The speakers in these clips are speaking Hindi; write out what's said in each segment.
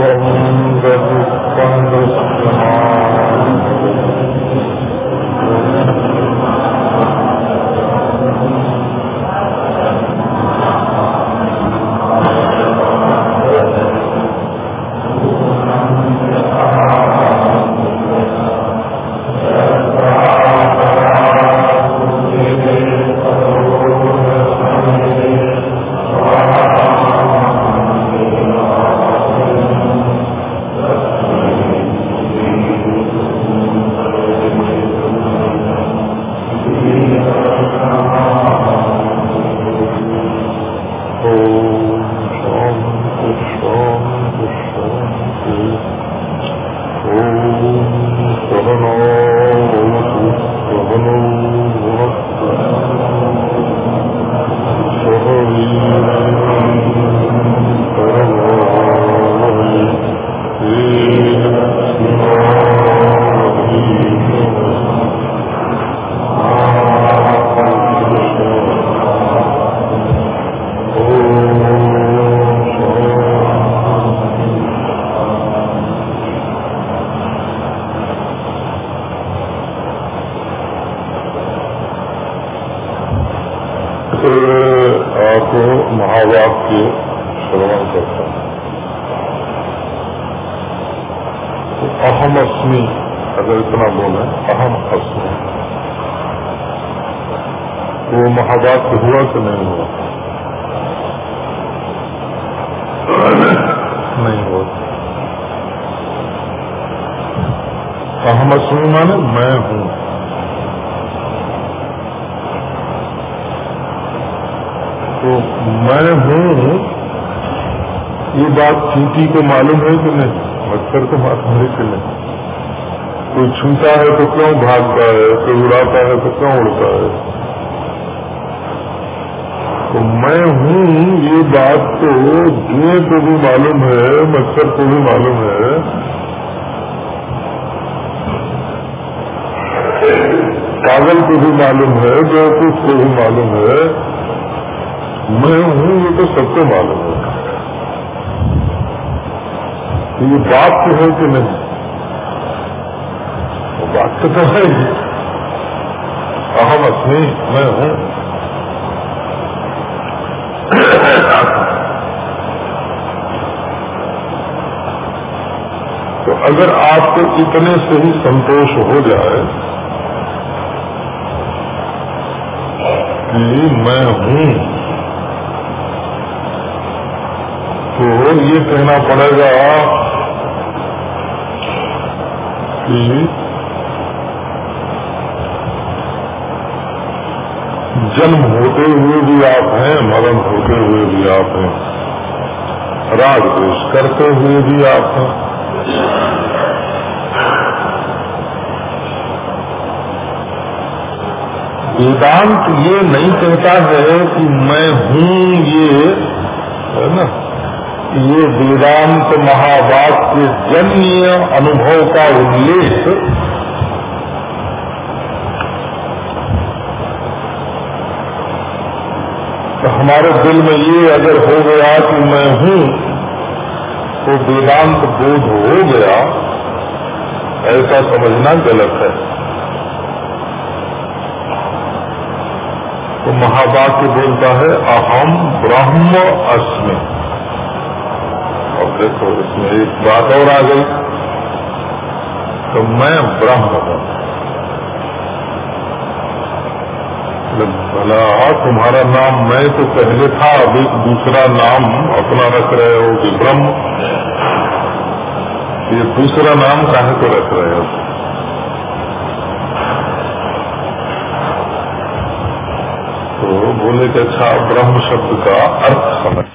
गोविन्दपुष्पं चींटी को मालूम है कि नहीं? मच्छर को मालूम है कि नहीं? कोई छूता है तो क्यों भागता है? कोई उड़ाता है तो क्यों उड़ता है? तो मैं हूँ, ये बात तो जुए को भी मालूम है मच्छर को भी मालूम है। पागल को भी मालूम है, बेवकूफ़ को भी मालूम है। मैं हूँ ये तो सबको मालूम है। तो ये बात तो है कि नहीं? वो बात तो, तो है ही। अहम अस्मी मैं हूँ। तो अगर आपको इतने से ही संतोष हो जाए कि मैं हूँ तो ये कहना पड़ेगा कि जन्म होते हुए भी आप हैं, मरण होते हुए भी आप हैं। राग दोष करते हुए भी आप हैं। वेदांत ये नहीं कहता है कि मैं हूँ ये, है ना? ये वेदांत महावाक्य जन्य अनुभव का उल्लेख तो हमारे दिल में ये अगर हो गया कि मैं हूँ तो वेदांत बोध हो गया, ऐसा समझना गलत है। तो महावाक्य बोलता है, अहम ब्रह्म अस्मि। देखो इसमें एक बात और आ गई। तो मैं ब्रह्म हूँ। भला, तुम्हारा नाम मैं तो पहले था, अभी दूसरा नाम अपना रख रहे हो कि ब्रह्म? ये दूसरा नाम काहे को रख रहे हो? तो बोले कि अच्छा ब्रह्म शब्द का अर्थ समझ।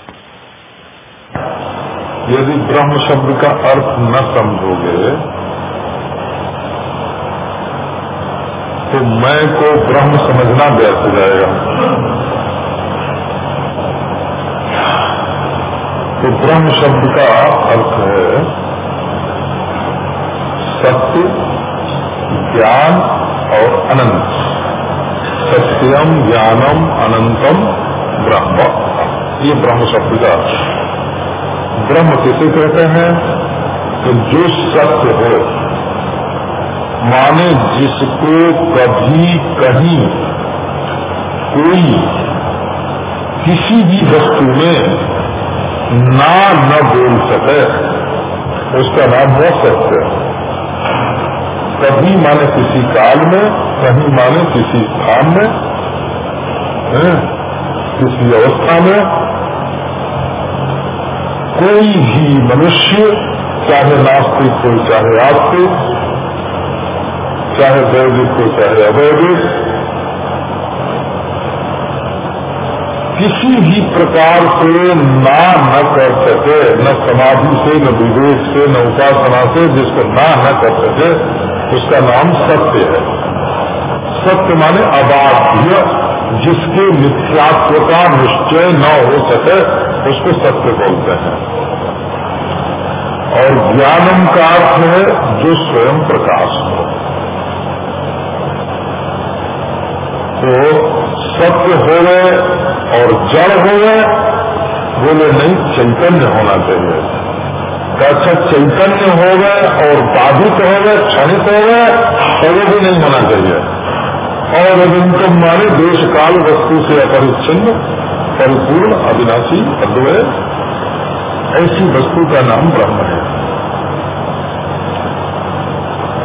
यदि ब्रह्म शब्द का अर्थ न समझोगे तो मैं को ब्रह्म समझना व्यर्थ जाएगा। तो ब्रह्म शब्द का अर्थ है, सत्य, ज्ञान और अनंत। सत्यम ज्ञानम अनंतम ब्रह्म। ये ब्रह्म शब्द का अर्थ ब्रह्म किसे कहते हैं? तो जो सत्य हो, माने जिसको कभी कहीं कोई किसी भी वस्तु में ना न बोल सके, उसका नाम हो सत्य। कभी माने किसी काल में, कहीं माने किसी स्थान में किसी अवस्था में कोई भी मनुष्य, चाहे नास्तिक हो, चाहे आस्तिक, चाहे वैदिक हो, चाहे अवैदिक, किसी भी प्रकार से ना न कर सके, न समाधि से, न विवेक से, न उपासना से जिसको ना न कर सके, उसका नाम सत्य है। सत्य माने अबाध्य, जिसके मिथ्यात्व का निश्चय न हो सके उसको सत्य बोलते हैं। और ज्ञानम का अर्थ है जो स्वयं प्रकाश हो। तो सत्य हो गए और जड़ हो गए बोले नहीं, चैतन्य होना चाहिए। तो अच्छा चैतन्य हो गए और बाधित हो गए क्षणित हो गए वो भी नहीं होना चाहिए। और अभिंकम माने देश काल वस्तु से अपरिच्छिन्न। परिपूर्ण अविनाशी अद्वय ऐसी वस्तु का नाम ब्रह्म है।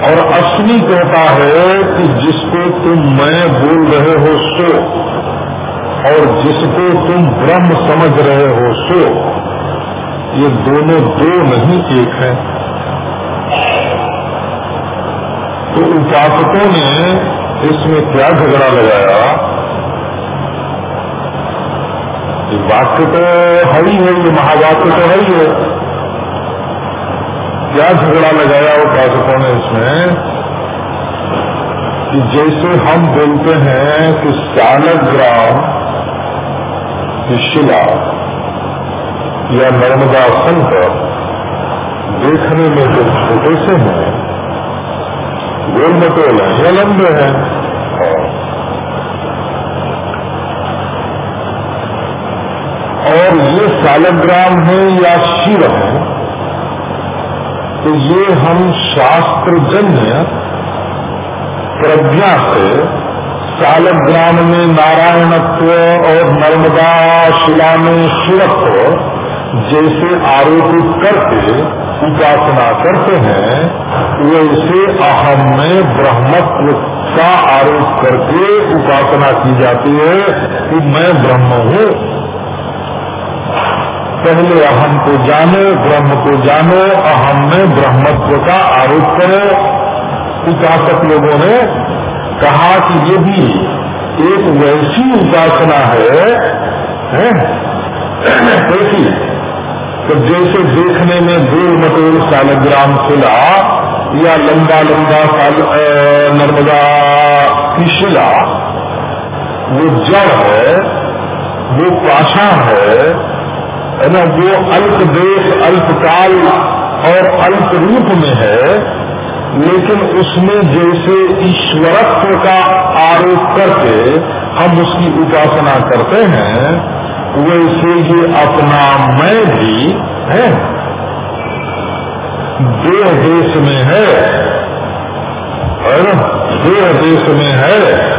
और अश्विनी कहता है कि जिसको तुम मैं बोल रहे हो सो, और जिसको तुम ब्रह्म समझ रहे हो सो, ये दोनों दो नहीं, एक है। तो उपासकों ने इसमें क्या झगड़ा लगाया? वाक्य तो है ही है, ये महावाक्य तो है ही है। क्या झगड़ा लगाया उपासकों ने इसमें? कि जैसे हम बोलते हैं कि सालग्राम की शिला या नर्मदा संकर देखने में जो छोटे से हैं गोल मटोल है, या लंबे हैं। और ये सालग्राम है या शिव है तो ये हम शास्त्रजन्य प्रज्ञा से सालग्राम में नारायणत्व और नर्मदा शिला में शिवत्व जैसे आरोपित करके उपासना करते हैं, वैसे अहम में ब्रह्मत्व का आरोप करके उपासना की जाती है कि मैं ब्रह्म हूँ। पहले अहम को जानो, ब्रह्म को जानो, अहम में ब्रह्मत्व का आरोप करो उपासक लोगों ने कहा कि ये भी एक वैसी उपासना है? कैसी तो जैसे देखने में गोल मटोल सालग्राम शिला या लंबा लंबा साल नर्मदा की शिला, वो जड़ है, वो पाषाण है है ना वो अल्प देश, अल्प काल और अल्प रूप में है, लेकिन उसमें जैसे ईश्वरत्व का आरोप करके हम उसकी उपासना करते हैं, वैसे ये अपना मैं भी है। देह देश में है ना? देह देश में है।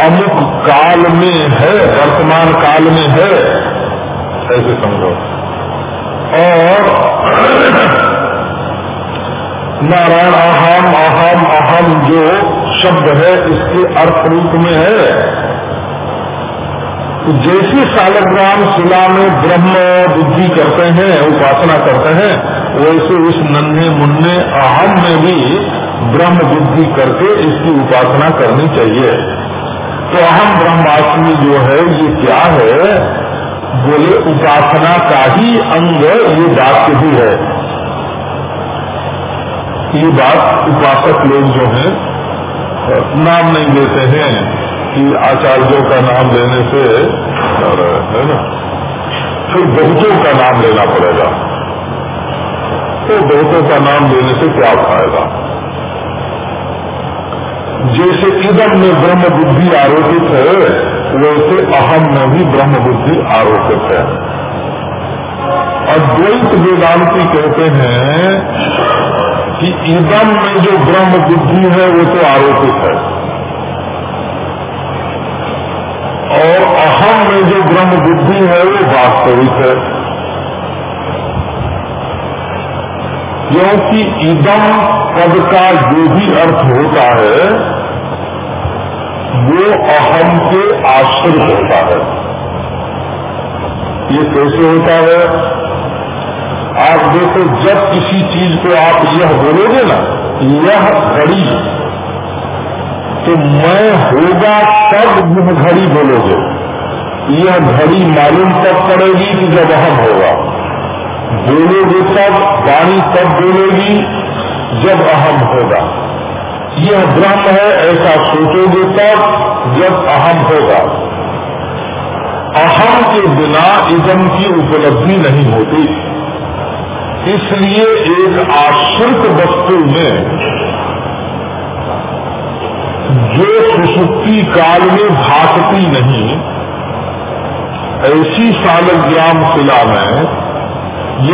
अमुक काल में है, वर्तमान काल में है। ऐसे समझो। और नारायण अहम अहम अहम जो शब्द है, इसके अर्थ रूप में है। तो जैसे सालग्राम शिला में ब्रह्म बुद्धि करते हैं, उपासना करते हैं, वैसे इस नन्हे मुन्ने अहम में भी ब्रह्म बुद्धि करके इसकी उपासना करनी चाहिए। तो अहम ब्रह्मास्मि जो है, ये क्या है? बोले, उपासना का ही अंग ये वाक्य भी है। ये बात उपासक लोग जो है, नाम नहीं लेते हैं कि आचार्यों का नाम लेने से है ना? फिर बहुतों का नाम लेना पड़ेगा। तो बहुतों का नाम लेने से क्या फ़ायदा? जैसे इदम में ब्रह्म बुद्धि आरोपित है, वैसे अहम में भी ब्रह्म बुद्धि आरोपित है। अद्वैत वेदांति कहते हैं कि इदम में जो ब्रह्म बुद्धि है, वो तो आरोपित है। और अहम में जो ब्रह्म बुद्धि है, वो वास्तविक है। क्योंकि इदम पद का जो भी अर्थ होता है वो अहम के आश्रित होता है। ये कैसे होता है? आप देखो, जब किसी चीज़ को आप यह बोलोगे ना, यह घड़ी तो मैं होगा तब यह घड़ी बोलोगे। यह घड़ी मालूम तब पड़ेगी कि जब अहम होगा। बोलोगे तब, वाणी तब बोलेगी जब अहम होगा। यह ब्रह्म है, ऐसा सोचोगे तब जब अहम होगा। अहम के बिना इदम की उपलब्धि नहीं होती। इसलिए एक आश्रित वस्तु में जो सुसुप्ति काल में भागती नहीं, ऐसी सालग्राम शिला में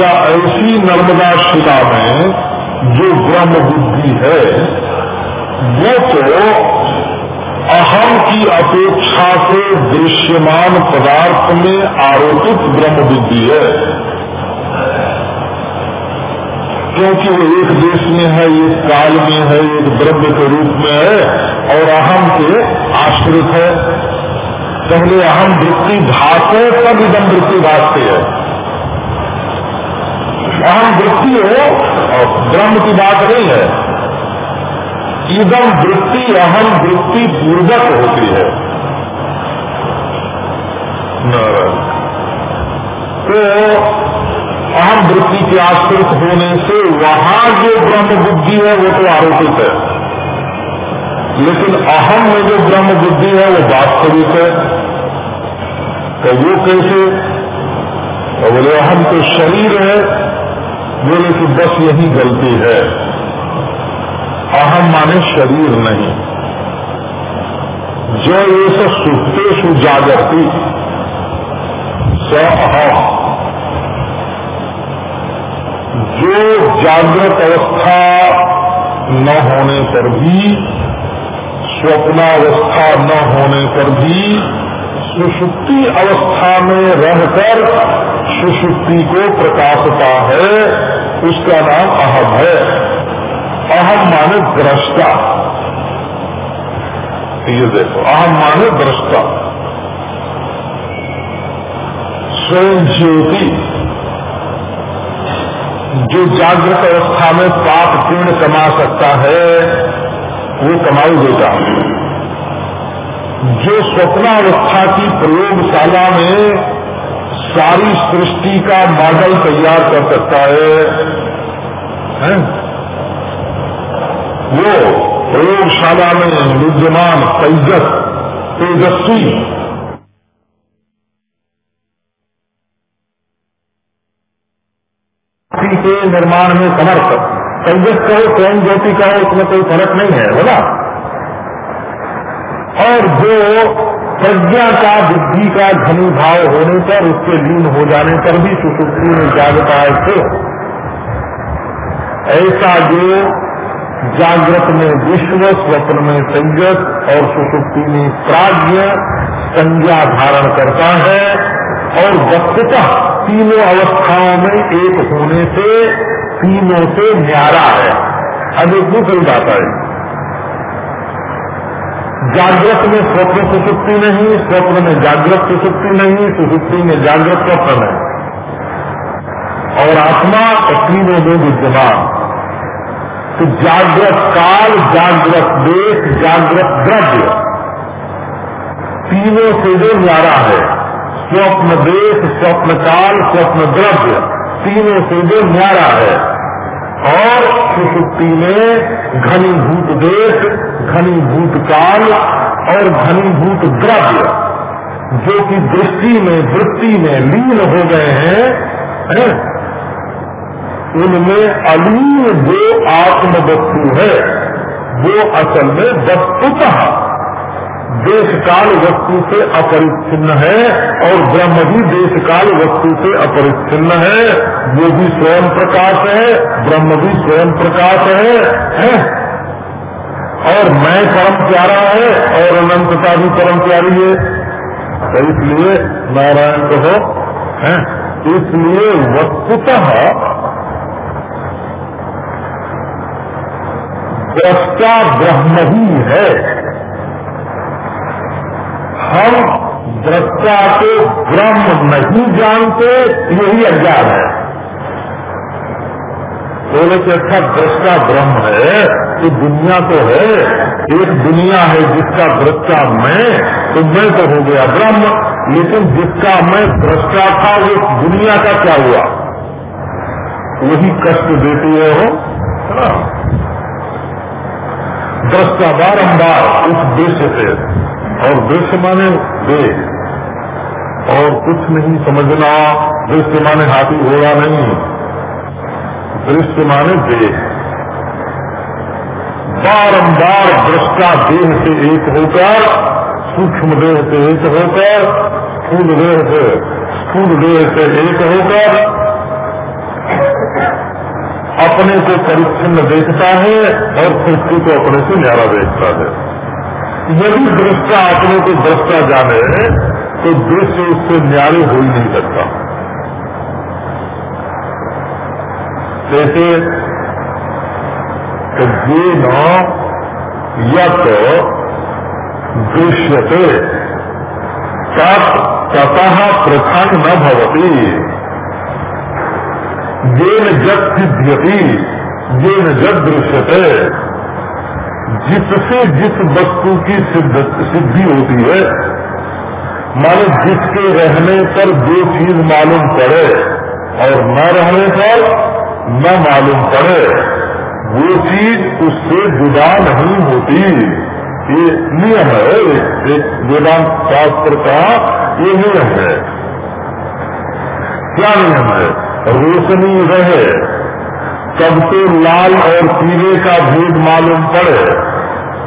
या ऐसी नर्मदा शिला में जो ब्रह्म बुद्धि है वो तो अहम की अपेक्षा से दृश्यमान पदार्थ में आरोपित ब्रह्म बुद्धि है। क्योंकि वो एक देश में है, एक काल में है, एक द्रव्य के रूप में है और अहम के आश्रित है। पहले अहम वृत्ति भाषे तब इदम वृत्ति भाषते है। अहम वृत्ति हो और ब्रह्म की बात नहीं है। इदम वृत्ति अहम वृत्ति, पूर्वक होती है। तो अहम वृत्ति के आश्रित होने से वहाँ जो ब्रह्म बुद्धि है, वो तो आरोपित है। लेकिन अहम में जो ब्रह्म बुद्धि है, वो वास्तविक है। तो वो कैसे? तो बोले, अहम तो शरीर है, बोले कि बस यही गलती है। अहम माने शरीर नहीं। जो ये सब सुखते जागरती स अहम जो जागृत अवस्था न होने पर भी, स्वप्नावस्था न होने पर भी सुषुप्ति अवस्था में रहकर सुषुप्ति को प्रकाशता है, उसका नाम अहम है। अहम माने दृष्टा ये देखो अहम माने दृष्टा स्वयं ज्योति जो जागृत अवस्था में पाप पूर्ण कमा सकता है वो कमाई देगा जो स्वप्नावस्था की प्रयोगशाला में सारी सृष्टि का मॉडल तैयार कर सकता है, है? वो प्रयोगशाला में विद्यमान तेजस तेजस्वी। के निर्माण में समर्थ। तेजस कहो स्वयं ज्योति कहो उसमें कोई फ़र्क नहीं है, बोला। और जो प्रज्ञा का, बुद्धि का धनी भाव होने पर उसके लीन हो जाने पर भी सुसुप्ति में जागता है तो। ऐसा जो जागृत में विश्व, स्वप्न में संगत और सुसुप्ति में प्राज्ञ संज्ञा धारण करता है और वस्तुतः तीनों अवस्थाओं में एक होने से तीनों से न्यारा है। अब एक दूसरी बात है जागृत में स्वप्न सुसुप्ति नहीं, स्वप्न में जागृत सुसुप्ति नहीं, सुसुप्ति में जागृत स्वप्न नहीं। और आत्मा तीनों में विद्यमान। तो जागृत काल, जागृत देश, जागृत द्रव्य तीनों से जो न्यारा है, स्वप्न देश, स्वप्न काल, स्वप्न द्रव्य, तीनों से जो न्यारा है और सुसुप्ति में घनीभूत देश, घनीभूत काल और घनीभूत द्रव्य, जो कि दृष्टि में, वृत्ति में लीन हो गए हैं, है? उनमें अलीन जो आत्म वस्तु है। वो असल में वस्तुतः देश काल वस्तु से अपरिच्छिन्न है और ब्रह्म भी देश काल वस्तु से अपरिच्छिन्न है। वो भी स्वयं प्रकाश है ब्रह्म भी स्वयं प्रकाश है, है? और मैं परम प्यारा है और अनंतता भी परम प्यारी है। तो इसलिए नारायण कहो है? इसलिए वस्तुतः दृष्टा ब्रह्म ही है। हम दृष्टा को ब्रह्म नहीं जानते, यही अज्ञान है। बोले कि अच्छा दृष्टा ब्रह्म है तो दुनिया तो है। एक दुनिया है जिसका दृष्टा मैं तो मैं तो हो गया ब्रह्म। लेकिन जिसका मैं दृष्टा था, वो दुनिया का क्या हुआ? वही कष्ट देती है। हो। दृष्टा बारम्बार उस दृश्य से। और दृश्य माने देख और कुछ नहीं समझना, दृश्य माने हाथी घोड़ा नहीं। दृश्य माने देह। बारंबार दृष्टा देह से एक होकर, सूक्ष्म देह से एक होकर, स्थूल देह से, स्थूल देह से एक होकर अपने को परिच्छिन्न देखता है और सृष्टि को अपने से न्यारा देखता है। यदि दृष्टा अपने को दृष्टा जाने तो दृश्य उससे न्यारे हो ही नहीं सकता। जैसे ये न यत दृश्यते, ततः प्रथम न भवती। येन सिद्ध्यति येन जत दृश्यते जिससे जिस वस्तु की सिद्धि होती है, मानो जिसके रहने पर जो चीज़ मालूम पड़े, और न रहने पर न मालूम पड़े, वो चीज़ उससे जुदा नहीं होती। ये नियम है, एक वेदांत शास्त्र का ये नियम है। क्या नियम है? रोशनी रहे, तब तो लाल और पीले का भेद मालूम पड़े।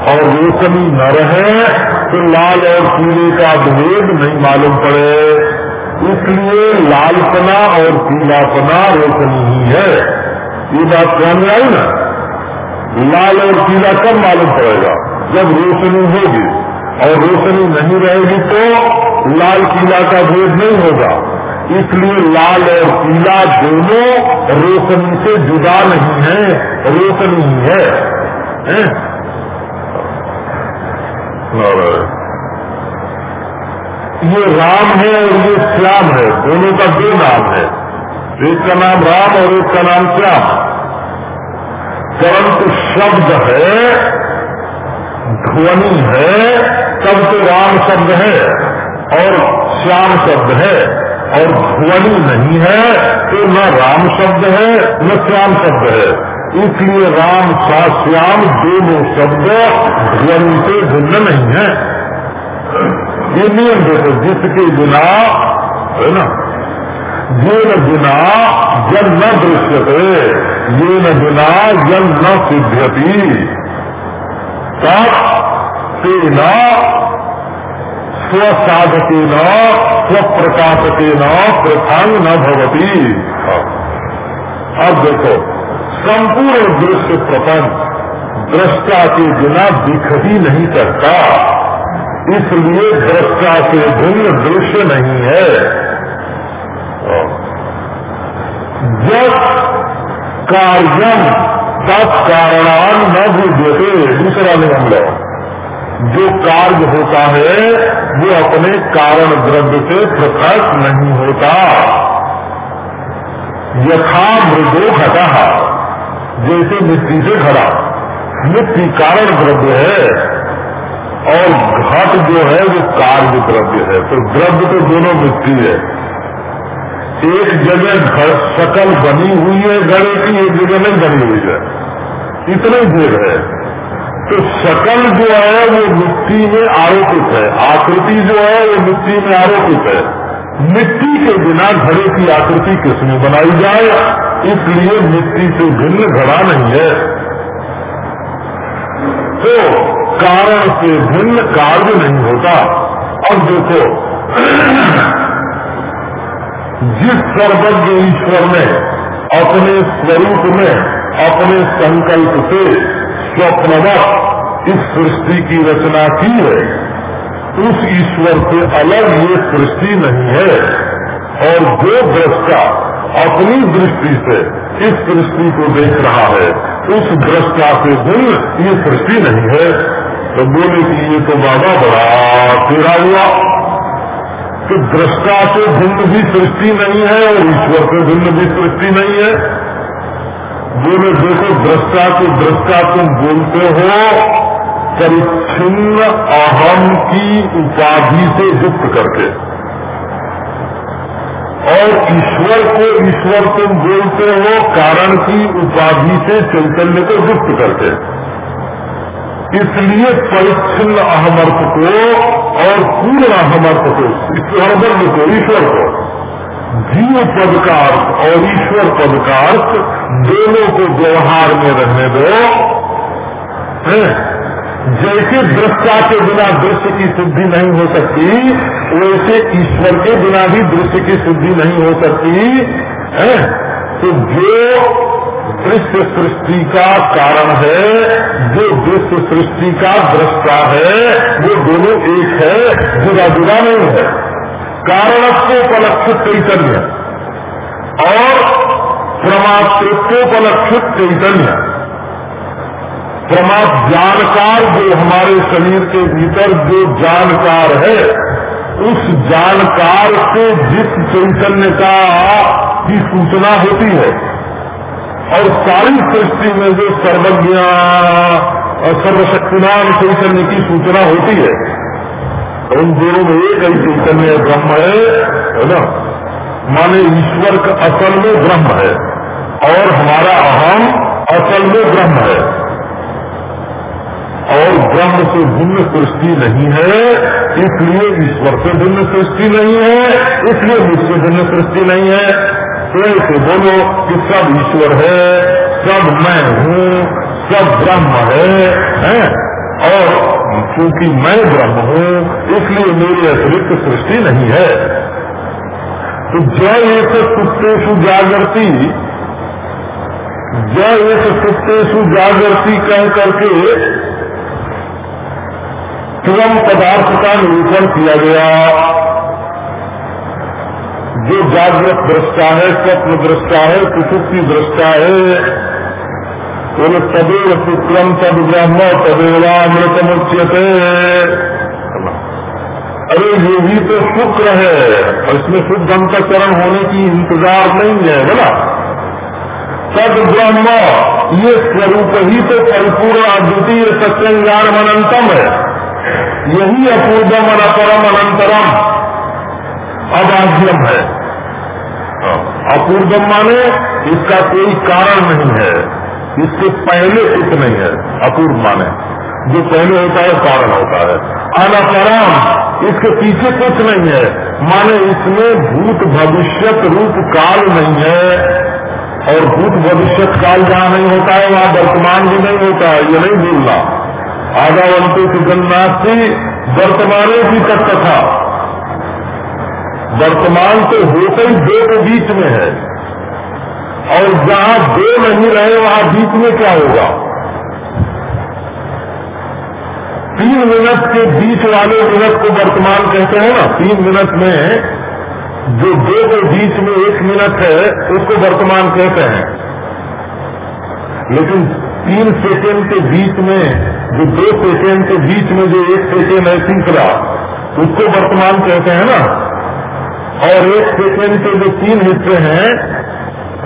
और रोशनी न रहे तो लाल और पीले का भेद नहीं मालूम पड़े। इसलिए लालपना और पीलापना रोशनी ही है। ये बात ध्यान में आई ना? लाल और पीला कब मालूम पड़ेगा? जब रोशनी होगी। और रोशनी नहीं रहेगी तो लाल पीला का भेद नहीं होगा। इसलिए लाल और पीला दोनों रोशनी से जुदा नहीं है, रोशनी ही है? ये राम है और ये श्याम है, दोनों का दो नाम है। एक का नाम राम और एक का नाम श्याम। परंतु शब्द है, ध्वनि है, तब तो राम शब्द है और श्याम शब्द है। और ध्वनि नहीं है तो न राम शब्द है, न श्याम शब्द है। इसलिए राम, सा, श्याम दोनों शब्द ध्वनि से भिन्न नहीं है। ये नियम देखो जिसके बिना, है ना? ये न बिना जन न दृश्यते, ये न बिना जन न सिद्ध्यति। तब तेना स्वसाधके न स्वप्रकाशके न प्रथांग न भवती। अब देखो, संपूर्ण दृश्य प्रपंच दृष्टा के बिना दिख ही नहीं सकता। इसलिए दृष्टा से भिन्न दृश्य नहीं है। जब कार्यम तत्कारणान न बुझते दूसरा नियम लो जो कार्य होता है, वो अपने कारण द्रव्य से पृथक नहीं होता। यथा मृदो घटा, जैसे मिट्टी से घड़ा। मिट्टी कारण द्रव्य है, और घट जो है, वो कार्य द्रव्य है। तो द्रव्य तो दोनों मिट्टी है। एक जगह घर शकल बनी हुई है घड़े की एक जगह नहीं बनी हुई है। इतने देर है। तो शकल जो है वो मिट्टी में आरोपित है। आकृति जो है वो मिट्टी में आरोपित है। मिट्टी के बिना घड़े की आकृति किसने बनाई जाए? इसलिए मिट्टी से भिन्न घड़ा नहीं है। तो कारण से भिन्न कार्य नहीं होता। अब देखो, जिस सर्वज्ञ ईश्वर ने अपने स्वरूप में, अपने संकल्प से स्वप्नवत इस सृष्टि की रचना की है। उस ईश्वर से अलग ये सृष्टि नहीं है। और जो दृष्टा अपनी दृष्टि से इस सृष्टि को देख रहा है, उस दृष्टा से भिन्न ये सृष्टि नहीं है। तो बोले कि ये तो बाबा बड़ा तेरा हुआ। कि दृष्टा से भिन्न भी सृष्टि नहीं है और ईश्वर से भिन्न भी सृष्टि नहीं है। बोले देखो दृष्टा को दृष्टा तुम बोलते हो, परिच्छिन्न अहम की उपाधि से युक्त करके। और ईश्वर को ईश्वर तुम बोलते हो, कारण की उपाधि से चैतन्य को युक्त करके। इसलिए परिच्छिन्न अहमर्थ को और पूर्ण अहमर्थ को, ईश्वर को ईश्वर को। जीव पद का अर्थ और ईश्वर पद का अर्थ दोनों को व्यवहार में रहने दो? जैसे दृष्टा के बिना दृश्य की सिद्धि नहीं हो सकती, वैसे ईश्वर के बिना भी दृश्य की सिद्धि नहीं हो सकती। है? तो जो दृश्य सृष्टि का कारण है, जो दृश्य सृष्टि का दृष्टा है, वो दोनों एक है जुदा जुदा नहीं है। कारणत्वोपलक्षित चैतन्य। और प्रमातृत्वोपलक्षित चैतन्य। प्रमाद जानकार जो हमारे शरीर के भीतर जो जानकार है, उस जानकार से जिस चैतन्य का की सूचना होती है, और सारी सृष्टि में जो सर्वज्ञ और सर्वशक्तिमान चैतन्य की सूचना होती है उन दोनों में एक ही चैतन्य ब्रह्म है है ना? माने ईश्वर का असल में ब्रह्म है और हमारा अहम असल में ब्रह्म है। और ब्रह्म से भिन्न सृष्टि नहीं है इसलिए ईश्वर से भिन्न सृष्टि नहीं है इसलिए मुझसे भिन्न सृष्टि नहीं है। तो ऐसे बोलो कि सब ईश्वर है सब मैं हूँ सब ब्रह्म है, है? और क्योंकि मैं ब्रह्म हूँ, इसलिए मेरी अतिरिक्त सृष्टि नहीं है। तो जय एक सुप्तेशु जागृति, जय एक सुप्तेशु जागृति कह करके स्वयं पदार्थ का निरूपण किया गया। जो जागृत दृष्टा है, स्वप्न दृष्टा है सुसुप्ति दृष्टा है बोले तदेव शुक्रम तद ब्रह्म तदेवामृतम उच्यते अरे ये भी तो शुक्र है और इसमें शुद्ध अंतकरण होने की इंतज़ार नहीं है बोला तद ब्रह्म ये स्वरूप ही तो परिपूर्ण अद्वितीय सत्यंगान अनंतम है यही अपूर्वम अपरम अनंतरम अबाध्यम है अपूर्वम माने इसका कोई कारण नहीं है इसके पहले कुछ नहीं है, अपूर्व माने। जो पहले होता है, कारण होता है। अनपरम इसके पीछे कुछ नहीं है। माने इसमें भूत भविष्य रूप काल नहीं है। और भूत भविष्य काल जहाँ नहीं होता है, वहाँ वर्तमान भी नहीं होता है। ये नहीं भूलना। आगावंतो जन्नाथी वर्तमाने की तत्व था वर्तमान तो होते ही दो के बीच में है। और जहाँ दो नहीं रहे, वहाँ बीच में क्या होगा? तीन मिनट के बीच वाले मिनट को वर्तमान कहते हैं ना, तीन मिनट में जो दो के बीच में एक मिनट है, उसको वर्तमान कहते हैं। लेकिन तीन सेकेंड के बीच में, जो दो सेकेंड के बीच में जो एक सेकेंड है तीसरा, उसको वर्तमान कहते हैं ना। और एक सेकेंड के जो तीन हिस्से हैं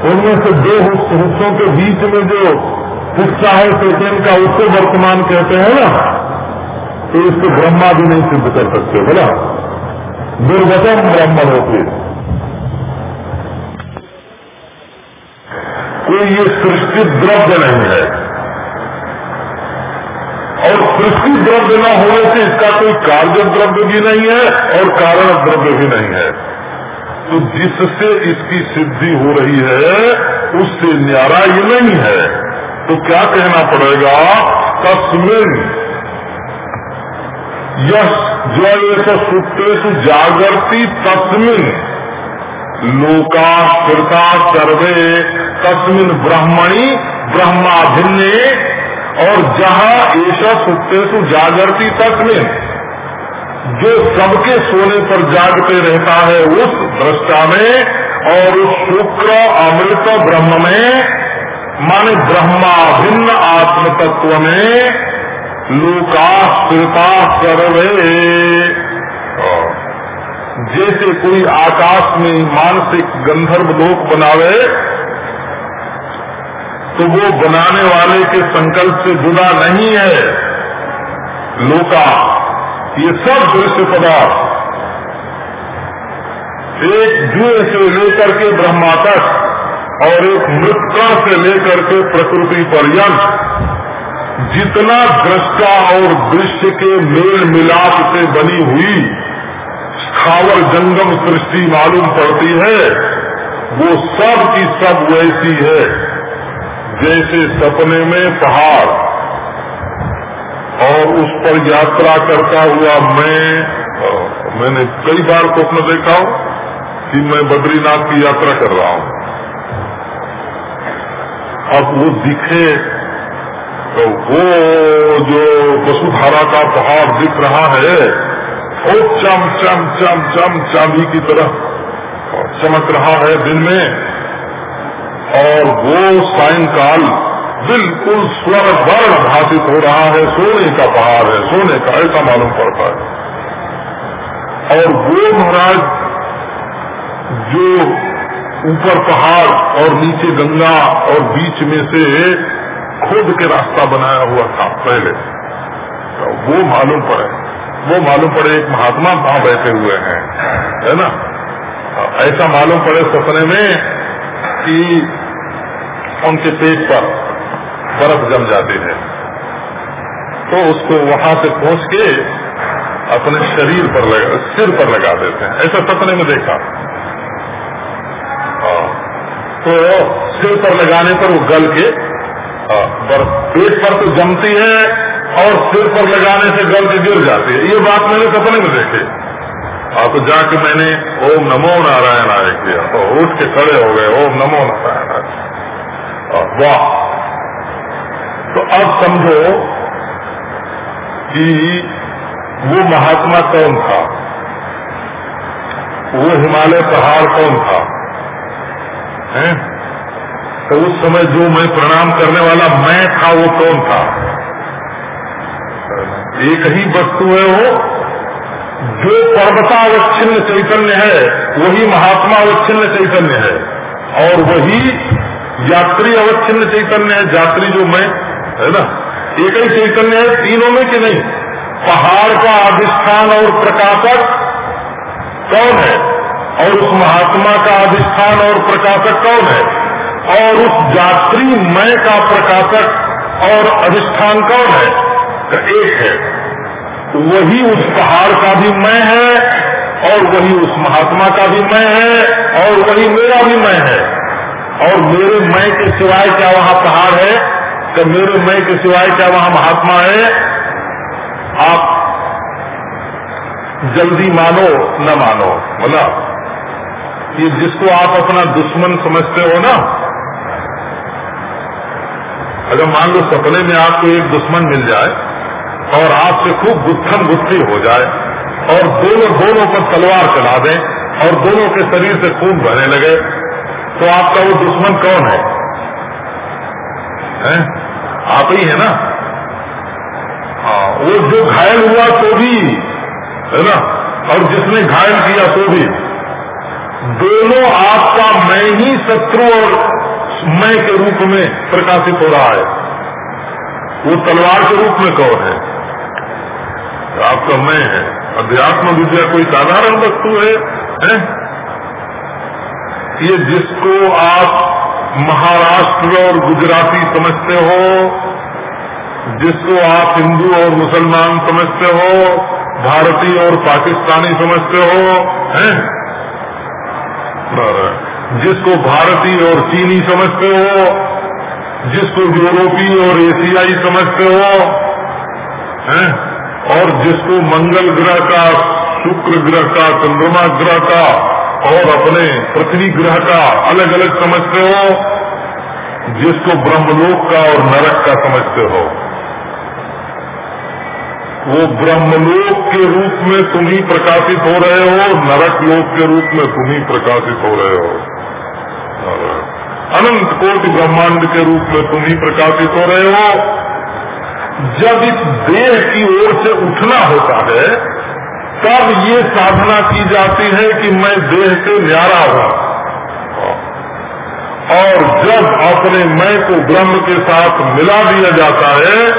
उनमें से दो हिस्सों के बीच में जो हिस्सा है सेकेंड का, उसको वर्तमान कहते हैं ना? तो इसको ब्रह्मा भी नहीं सिद्ध कर सकते, बोला। दुर्गतम ब्रह्म होते। कोई ये सृष्टि द्रव्य नहीं है। और सृष्टि द्रव्य न होने से इसका कोई कार्य द्रव्य भी नहीं है और कारण द्रव्य भी नहीं है। तो जिससे इसकी सिद्धि हो रही है, उससे न्यारा ये नहीं है। तो क्या कहना पड़ेगा? तस्मिन यश जो सुप्तेषु जागृति तस्मिन। लोका कृता सर्वे तस्मिन ब्रह्मणि ब्रह्माभिन्ने और जहाँ ऐसा सुप्तेषु जागृति तस्मिन। जो सबके सोने पर जागते रहता है उस दृष्टा में और उस शुक्र, अमृत, ब्रह्म में, माने ब्रह्मा भिन्न आत्म तत्व में लोका स्थिरता सर्वे। जैसे कोई आकाश में मानसिक गंधर्व लोक बनावे तो वो बनाने वाले के संकल्प से जुड़ा नहीं है। लोका ये सब दृश्य पदार्थ। एक जुए से लेकर के ब्रह्मा तक और एक मृतकण से लेकर के प्रकृति पर्यंत जितना दृष्टा और दृश्य के मेल मिलाप से बनी हुई स्थावर जंगम सृष्टि मालूम पड़ती है, वो सब की सब वैसी है, जैसे सपने में पहाड़। और उस पर यात्रा करता हुआ मैं मैंने कई बार स्वप्न देखा हूँ कि मैं बद्रीनाथ की यात्रा कर रहा हूँ। अब वो दिखे तो वो जो वसुधारा का पहाड़ दिख रहा है, वो चम चम चम चम, चांदी की तरह चमक रहा है दिन में। और वो सायंकाल बिल्कुल स्वर वर्ण भाषित हो रहा है, सोने का पहाड़ है, सोने का, ऐसा मालूम पड़ता है। और वो महाराज जो ऊपर पहाड़ और नीचे गंगा और बीच में से खुद के रास्ता बनाया हुआ था पहले तो वो मालूम पड़े। वो मालूम पड़े एक महात्मा वहाँ बैठे हुए हैं, है ना? ऐसा मालूम पड़े सपने में कि उनके पेट पर बर्फ़ जम जाती है। तो उसको वहाँ से पहुँच के अपने शरीर पर लगा, सिर पर लगा देते हैं। ऐसा सपने में देखा। तो सिर पर लगाने पर वो गल के बर्फ़, पेट पर तो जमती है और सिर पर लगाने से गल के गिर जाती है। ये बात मैंने सपने में देखी। हाँ तो जाके मैंने ओम नमो नारायण आय किया। तो उठ के खड़े हो गए, ओम नमो नारायण वाह। तो अब समझो कि वो महात्मा कौन था? वो हिमालय पहाड़ कौन था? है? तो उस समय जो मैं प्रणाम करने वाला मैं था, वो कौन था? एक ही वस्तु है वो। जो पर्वतावच्छिन्न चैतन्य है, वही महात्मा अवच्छिन्न चैतन्य है। और वही यात्री अवच्छिन्न चैतन्य है यात्री जो मैं है ना? एक ही चैतन्य है तीनों में कि नहीं? पहाड़ का अधिष्ठान और प्रकाशक कौन है? और उस महात्मा का अधिष्ठान और प्रकाशक कौन है? और उस जात्री मय का प्रकाशक और अधिष्ठान कौन है? तो एक है। तो वही उस पहाड़ का भी मैं है, और वही उस महात्मा का भी मैं है, और वही मेरा भी मैं है। और मेरे मैं के सिवाय क्या वहाँ पहाड़ है? तो मेरे मैं के सिवाय क्या वहाँ महात्मा है आप जल्दी मानो न मानो बोला ये जिसको आप अपना दुश्मन समझते हो ना? अगर मान लो सपने में आपको एक दुश्मन मिल जाए और आपसे खूब गुत्थम गुत्थी हो जाए और दोनों दोनों पर तलवार चला दें और दोनों के शरीर से खून बहने लगे तो आपका वो दुश्मन कौन है, है? आप ही है ना? हाँ वो जो घायल हुआ तो भी है ना? और जिसने घायल किया तो भी। दोनों आपका मैं ही शत्रु और मैं के रूप में प्रकाशित हो रहा है। वो तलवार के रूप में कौन है? आपका मैं है। अध्यात्म विद्या कोई साधारण वस्तु है, है? ये जिसको आप महाराष्ट्र और गुजराती समझते हो, जिसको आप हिंदू और मुसलमान समझते हो, भारतीय और पाकिस्तानी समझते हो, हैं जिसको भारतीय और चीनी समझते हो, जिसको यूरोपीय और एशियाई समझते हो, हैं? और जिसको मंगल ग्रह का, शुक्र ग्रह का, चंद्रमा ग्रह का और अपने पृथ्वी ग्रह का अलग अलग समझते हो, जिसको ब्रह्मलोक का और नरक का समझते हो। वो ब्रह्मलोक के रूप में तुम ही प्रकाशित हो रहे हो नरक लोक के रूप में तुम ही प्रकाशित हो रहे हो। अनंत कोटि ब्रह्मांड के रूप में तुम ही प्रकाशित हो रहे हो। जब इस देह की ओर से उठना होता है तब ये साधना की जाती है कि मैं देह से न्यारा हुआ और जब अपने मैं को ब्रह्म के साथ मिला दिया जाता है,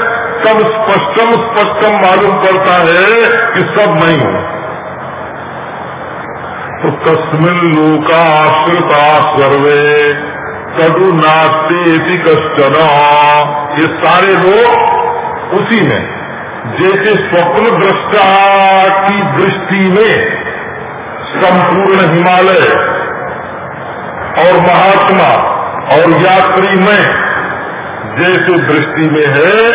तब स्पष्टम स्पष्टम मालूम पड़ता है कि सब मैं हूँ। तो तस्मिन लोका आश्रिता सर्वे कदु नास्ते कश्चन। ये सारे लोग उसी में। जैसे स्वप्न दृष्टा की दृष्टि में संपूर्ण हिमालय और महात्मा और यात्री में जैसे दृष्टि में है,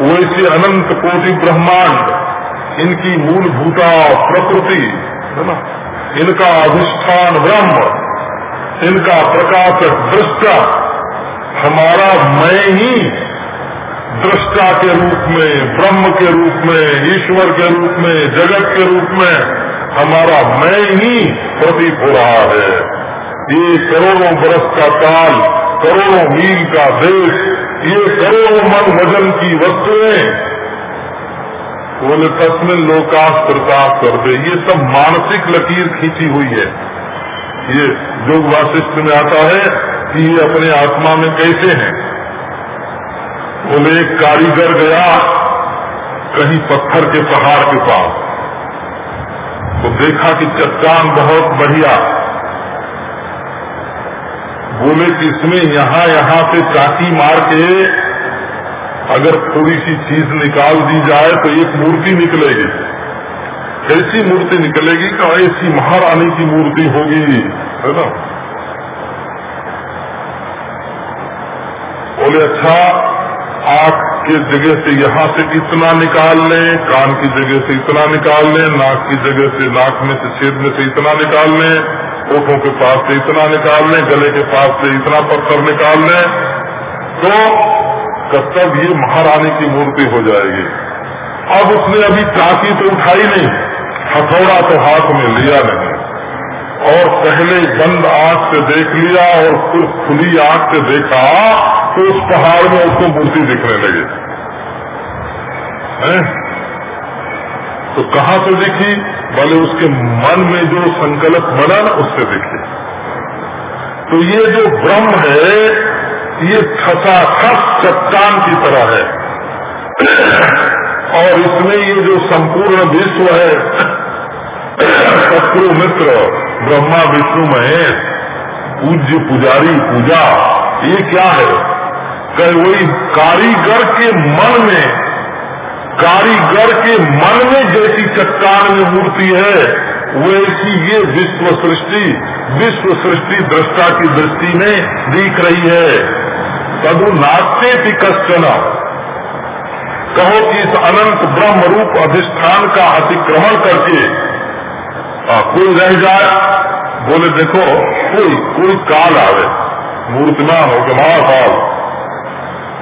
वैसे अनंत कोटि ब्रह्मांड, इनकी मूलभूता प्रकृति, है ना? इनका अधिष्ठान ब्रह्म, इनका प्रकाशक दृष्टा, हमारा मैं ही दृष्टा के रूप में, ब्रह्म के रूप में, ईश्वर के रूप में, जगत के रूप में हमारा मैं ही प्रतीत हो। रहा है ये करोड़ों बरस का काल, करोड़ों मील का देश, ये करोड़ों मन वज़न की वस्तुएँ, बोले तस्मिन लोकाश प्रताप कर दे। ये सब मानसिक लकीर खींची हुई है। ये योग वाशिष्ठ में आता है कि ये अपने आत्मा में कैसे हैं? बोले एक कारीगर गया कहीं पत्थर के पहाड़ के पास। तो देखा कि चट्टान बहुत बढ़िया। बोले कि इसमें यहाँ यहाँ से चाकी मार के अगर थोड़ी सी चीज़ निकाल दी जाए तो एक मूर्ति निकलेगी। ऐसी मूर्ति निकलेगी कि ऐसी महारानी की मूर्ति होगी, है ना? बोले अच्छा आँख की जगह से यहाँ से इतना निकाल लें, कान की जगह से इतना निकाल लें, नाक की जगह से नाक में से छेद में से इतना निकाल लें, ओठों के पास से इतना निकाल लें, गले के पास से इतना पत्थर निकाल लें तो तब ये महारानी की मूर्ति हो जाएगी। अब उसने अभी चाकी तो उठाई नहीं, हथौड़ा तो हाथ में लिया नहीं। और पहले बंद आँख से देख लिया और फिर खुली आँख से देखा तो उस पहाड़ में उसको मूर्ति दिखने लगी। है? तो कहाँ से दिखी? भले उसके मन में जो संकल्प बना ना, उससे दिखे। तो ये जो ब्रह्म है, ये खसा खस चट्टान की तरह है। और इसमें ये जो संपूर्ण विश्व है, शत्रु मित्र ब्रह्मा, विष्णु, महेश, पूज्य पुजारी, पूजा, ये क्या है? कह वही कारीगर के मन में, कारीगर के मन में जैसी चट्टान में मूर्ति है, वैसी ये विश्व सृष्टि विश्व सृष्टि दृष्टा की दृष्टि में दिख रही है। तदु नाट्य थी कश्चन। कहो कि इस अनंत ब्रह्म रूप अधिष्ठान का अतिक्रमण करके कोई रह जाए बोले, देखो, कुल कुल काल आवे। मूर्तिमान हो महाकाल।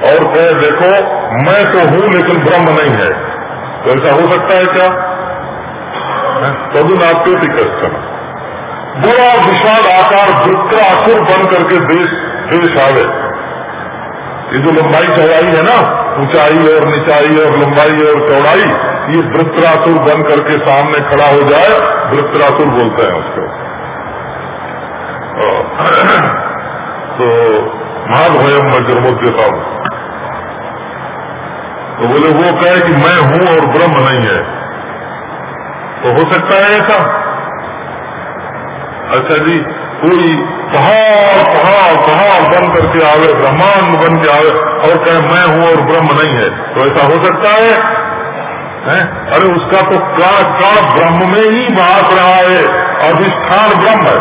और कहे, देखो, मैं तो हूँ, लेकिन ब्रह्म नहीं है। तो ऐसा हो सकता है क्या? तदुनाप्य टिकट बड़ा विशाल आकार, वृत्रासुर बन करके देश देश आवे। ये जो लंबाई चौड़ाई है ना ऊंचाई और निचाई और लंबाई और चौड़ाई, ये वृत्रासुर बन करके सामने खड़ा हो जाए वृत्रासुर बोलते हैं उसको। तो महाभयम वज्रमोद्यता तो बोले, वो कहे कि मैं हूँ और ब्रह्म नहीं है। तो हो सकता है ऐसा? अच्छा जी कोई पहाड़ पहाड़ पहाड़ बन करके आवे, ब्रह्मांड बन के आवे, और कहे मैं हूँ और ब्रह्म नहीं है तो ऐसा हो सकता है? हैं? अरे उसका तो कण कण ब्रह्म में ही भाग रहा है, अधिष्ठान ब्रह्म है।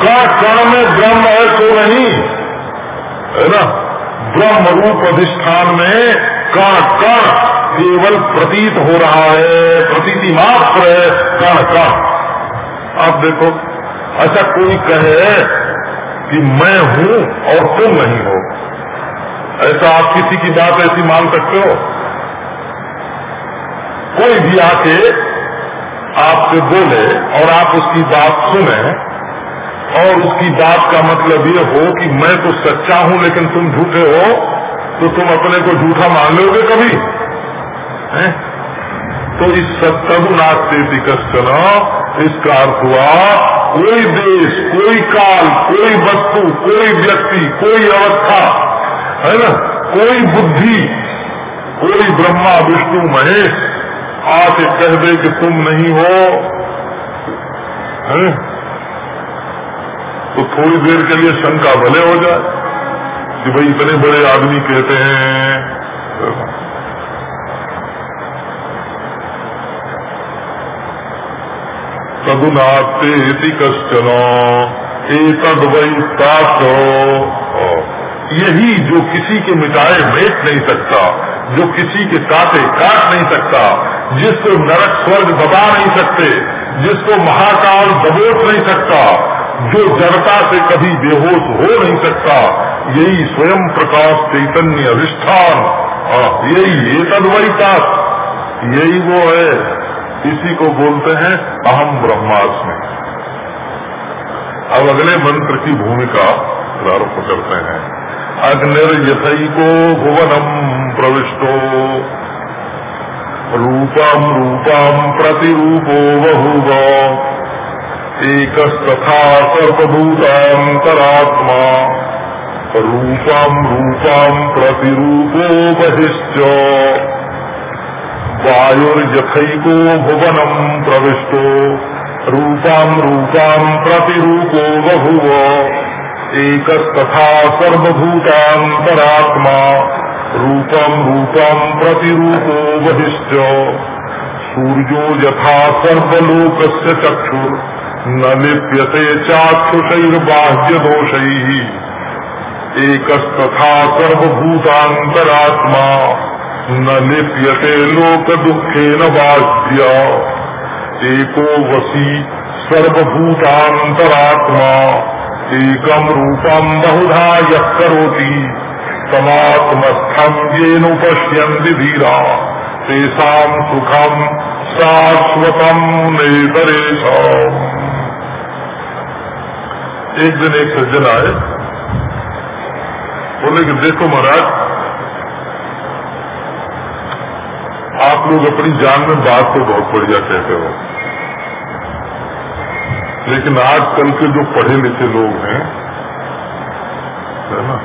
कण कण में ब्रह्म है तो नहीं, है ना? ब्रह्म रूप अधिष्ठान में कण कण केवल प्रतीत हो रहा है, प्रतीति मात्र है कण कण आप देखो अच्छा कोई कहे कि मैं हूँ और तुम नहीं हो। ऐसा आप किसी की बात ऐसी मान सकते हो? कोई भी आके आपसे बोले और आप उसकी बात सुने और उसकी बात का मतलब ये हो कि मैं तो सच्चा हूँ, लेकिन तुम झूठे हो तो तुम अपने को झूठा मान लोगे कभी? है? तो इस सत्तुनास्ती कश्चन इसका अर्थ हुआ, कोई देश, कोई काल, कोई वस्तु, कोई व्यक्ति, कोई अवस्था, है ना कोई बुद्धि, कोई ब्रह्मा, विष्णु, महेश आके कह दे कि तुम नहीं हो, है? तो थोड़ी देर के लिए शंका भले हो जाए, कि भाई इतने बड़े आदमी कहते हैं तदुनाते कश्चन एतद वही यही जो किसी के मिटाए मेट नहीं सकता, जो किसी के काटे काट नहीं सकता जिसको नरक स्वर्ग दबा नहीं सकते जिसको महाकाल दबोच नहीं सकता, जो जड़ता से कभी बेहोश हो नहीं सकता, यही स्वयं प्रकाश चैतन्य अधिष्ठान। यही ये तदवैता यही वो है। इसी को बोलते हैं अहम ब्रह्मास्मि। अब अगले मंत्र की भूमिका प्रारंभ करते हैं। अग्निर्यथको भुवनम प्रविष्टो। रूपम रूपम प्रतिरूपो बहुव एकस्तथा सर्वभूतांतरात्मा रूपम रूपम प्रतिरूपो बहिश्च। वायुर्यथको भुवनम प्रविष्टो। रूपाम रूपाम प्रतिरूपो बहुव एक तथा सर्वभूतांतरात्मा रूपम रूपम प्रतिरूपो बहिश्च। सूर्यो यथा सर्वलोक से न लिप्यते चाक्षुषैर्बाह्य दोष एक तथा सर्वभूतांतरात्मा न लिप्यते लोक दुखे न बाध्य एको वसी सर्वभूतांतरात्मा एकम रूपम बहुधा करोति। समात्मस्थम ये नुपश्यन्ति धीरा तेषाम सुखम शाश्वतम नेतरेश। एक दिन एक सज्जन आए। बोले कि देखो महाराज आप लोग अपनी जान में बात तो बहुत बढ़िया कहते हो। लेकिन आजकल के जो पढ़े लिखे लोग हैं, है ना,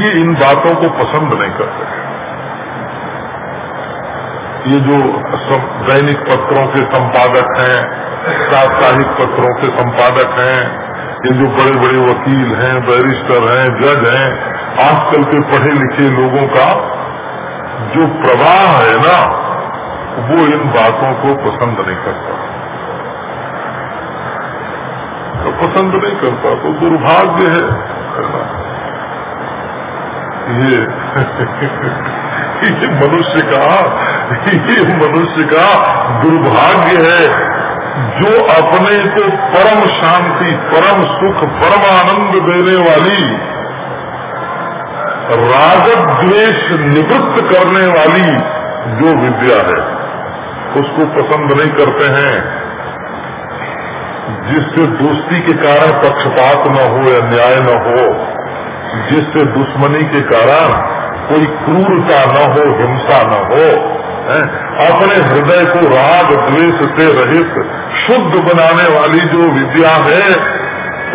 ये इन बातों को पसंद नहीं करते ये जो दैनिक पत्रों के संपादक हैं, साप्ताहिक पत्रों के संपादक हैं, ये जो बड़े बड़े वकील हैं, बैरिस्टर हैं, जज हैं, आजकल के पढ़े लिखे लोगों का जो प्रवाह है ना, वो इन बातों को पसंद नहीं करता। तो पसंद नहीं करता तो दुर्भाग्य है ये ये मनुष्य का, ये मनुष्य का दुर्भाग्य है, जो अपने को परम शांति, परम सुख, परम आनंद देने वाली राजद द्वेष निवृत्त करने वाली जो विद्या है, उसको पसंद नहीं करते हैं जिससे दोस्ती के कारण पक्षपात न हो या न्याय न हो, जिससे दुश्मनी के कारण कोई क्रूरता न हो, हिंसा न हो, है? अपने हृदय को राग द्वेष से रहित, शुद्ध बनाने वाली जो विद्या है,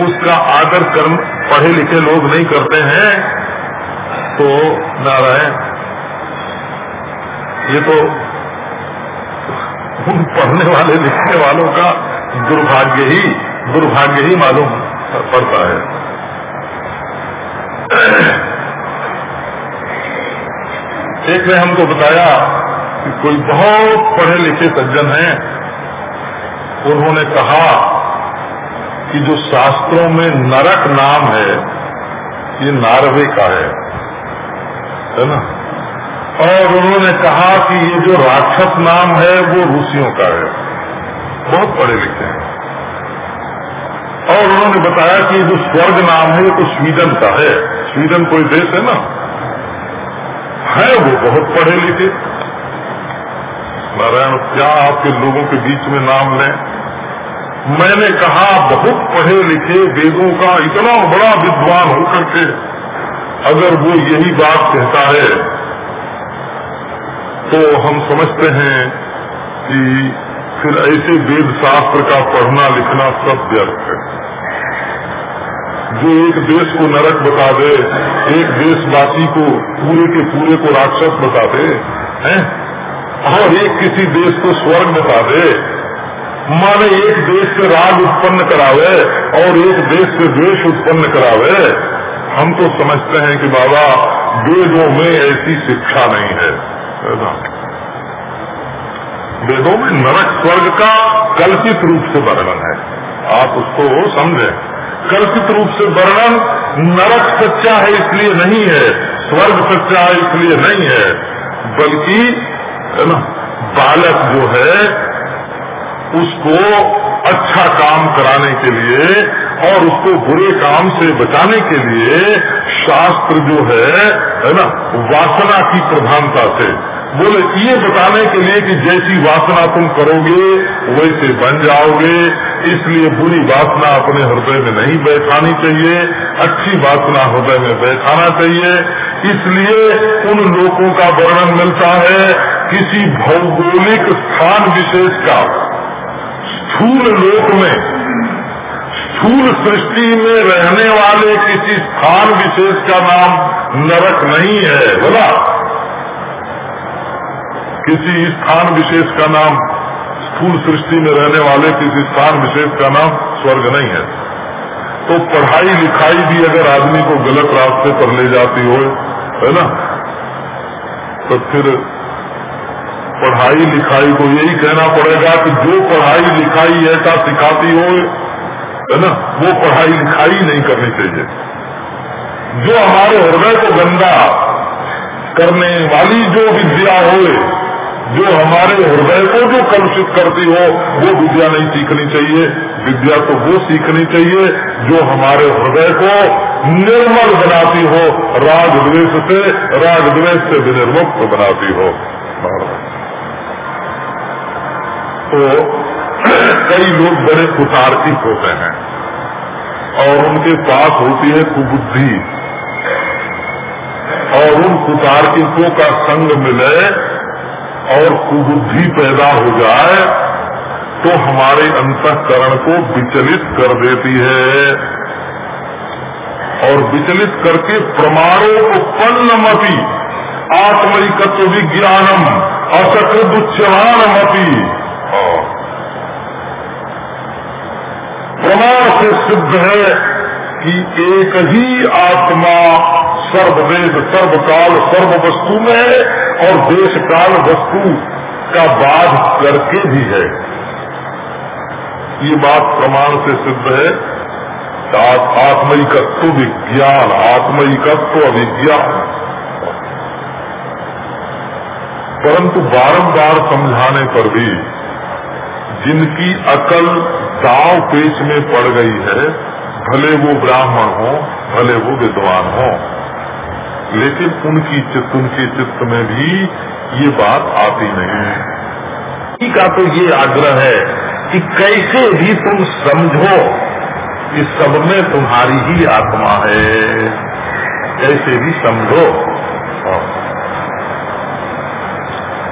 उसका आदर कर पढ़े लिखे लोग नहीं करते हैं तो नारायण, ये तो उन पढ़ने वाले, लिखने वालों का दुर्भाग्य ही दुर्भाग्य ही मालूम पड़ता है। एक ने हमको बताया कि कोई बहुत पढ़े लिखे सज्जन हैं, उन्होंने कहा कि जो शास्त्रों में नरक नाम है, ये नारवे का है। है ना? और उन्होंने कहा कि ये जो राक्षस नाम है, वो रूसियों का है। बहुत पढ़े लिखे हैं। और उन्होंने बताया कि जो स्वर्ग नाम है तो स्वीडन का है। स्वीडन कोई देश है ना? है वो बहुत पढ़े लिखे। नारायण, क्या आपके लोगों के बीच में नाम लें? मैंने कहा, बहुत पढ़े लिखे वेदों का इतना बड़ा विद्वान होकर के अगर वो यही बात कहता है तो हम समझते हैं कि फिर ऐसे वेद शास्त्र का पढ़ना लिखना सब व्यर्थ है। जो एक देश को नरक बता दे, एक देशवासी को, पूरे के पूरे को राक्षस बता दे, हैं? और एक किसी देश को स्वर्ग बता दे, माने एक देश से राग उत्पन्न करावे और एक देश से द्वेष उत्पन्न करावे हम तो समझते हैं कि बाबा, वेदों में ऐसी शिक्षा नहीं है। वेदों में नरक स्वर्ग का कल्पित रूप से वर्णन है। आप उसको समझें। कल्पित रूप से वर्णन नरक सच्चा है इसलिए नहीं है, स्वर्ग सच्चा है इसलिए नहीं है, बल्कि ना, बालक जो है, उसको अच्छा काम कराने के लिए और उसको बुरे काम से बचाने के लिए शास्त्र जो है है ना, वासना की प्रधानता से। बोले, ये बताने के लिए कि जैसी वासना तुम करोगे, वैसे बन जाओगे। इसलिए बुरी वासना अपने हृदय में नहीं बैठानी चाहिए, अच्छी वासना हृदय में बैठाना चाहिए। इसलिए उन लोगों का वर्णन मिलता है, किसी भौगोलिक स्थान विशेष का। स्थूल लोक में स्थूल सृष्टि में रहने वाले किसी स्थान विशेष का नाम नरक नहीं है, बोला। किसी स्थान विशेष का नाम, स्थूल सृष्टि में रहने वाले किसी स्थान विशेष का नाम स्वर्ग नहीं है। तो पढ़ाई लिखाई भी अगर आदमी को गलत रास्ते पर ले जाती हो है ना? तो फिर पढ़ाई लिखाई को यही कहना पड़ेगा कि जो पढ़ाई लिखाई ऐसा सिखाती हो है ना? वो पढ़ाई लिखाई नहीं करनी चाहिए। जो हमारे हृदय को गंदा करने वाली जो विद्या होए, जो हमारे हृदय को जो कलुषित करती हो, वो विद्या नहीं सीखनी चाहिए। विद्या तो वो सीखनी चाहिए जो हमारे हृदय को निर्मल बनाती हो राग द्वेष से राग द्वेष से विनिर्मुक्त बनाती हो। तो कई लोग बड़े कुतार्किक होते हैं और उनके पास होती है कुबुद्धि। और उन कुतार्किकों का संग मिले और कुबुद्धि पैदा हो जाए तो हमारे अंतकरण को विचलित कर देती है। और विचलित करके प्रमाणोपन्नमति आत्मरिकत्व विज्ञानम असकृदुच्चवानमति प्रमाण से सिद्ध है कि एक ही आत्मा सर्ववेद, सर्वकाल सर्व वस्तु में है और देश काल वस्तु का बाध करके भी है। ये बात प्रमाण से सिद्ध है आत्मयिकत्व विज्ञान आत्मयिकत्व अभिज्ञान परंतु बारंबार समझाने पर भी जिनकी अकल दाव पेच में पड़ गई है, भले वो ब्राह्मण हो, भले वो विद्वान हो। लेकिन उनकी चित्त, उनके चित्त में भी ये बात आती नहीं है। का तो ये आग्रह है कि कैसे भी तुम समझो, कि सब में तुम्हारी ही आत्मा है। कैसे भी समझो।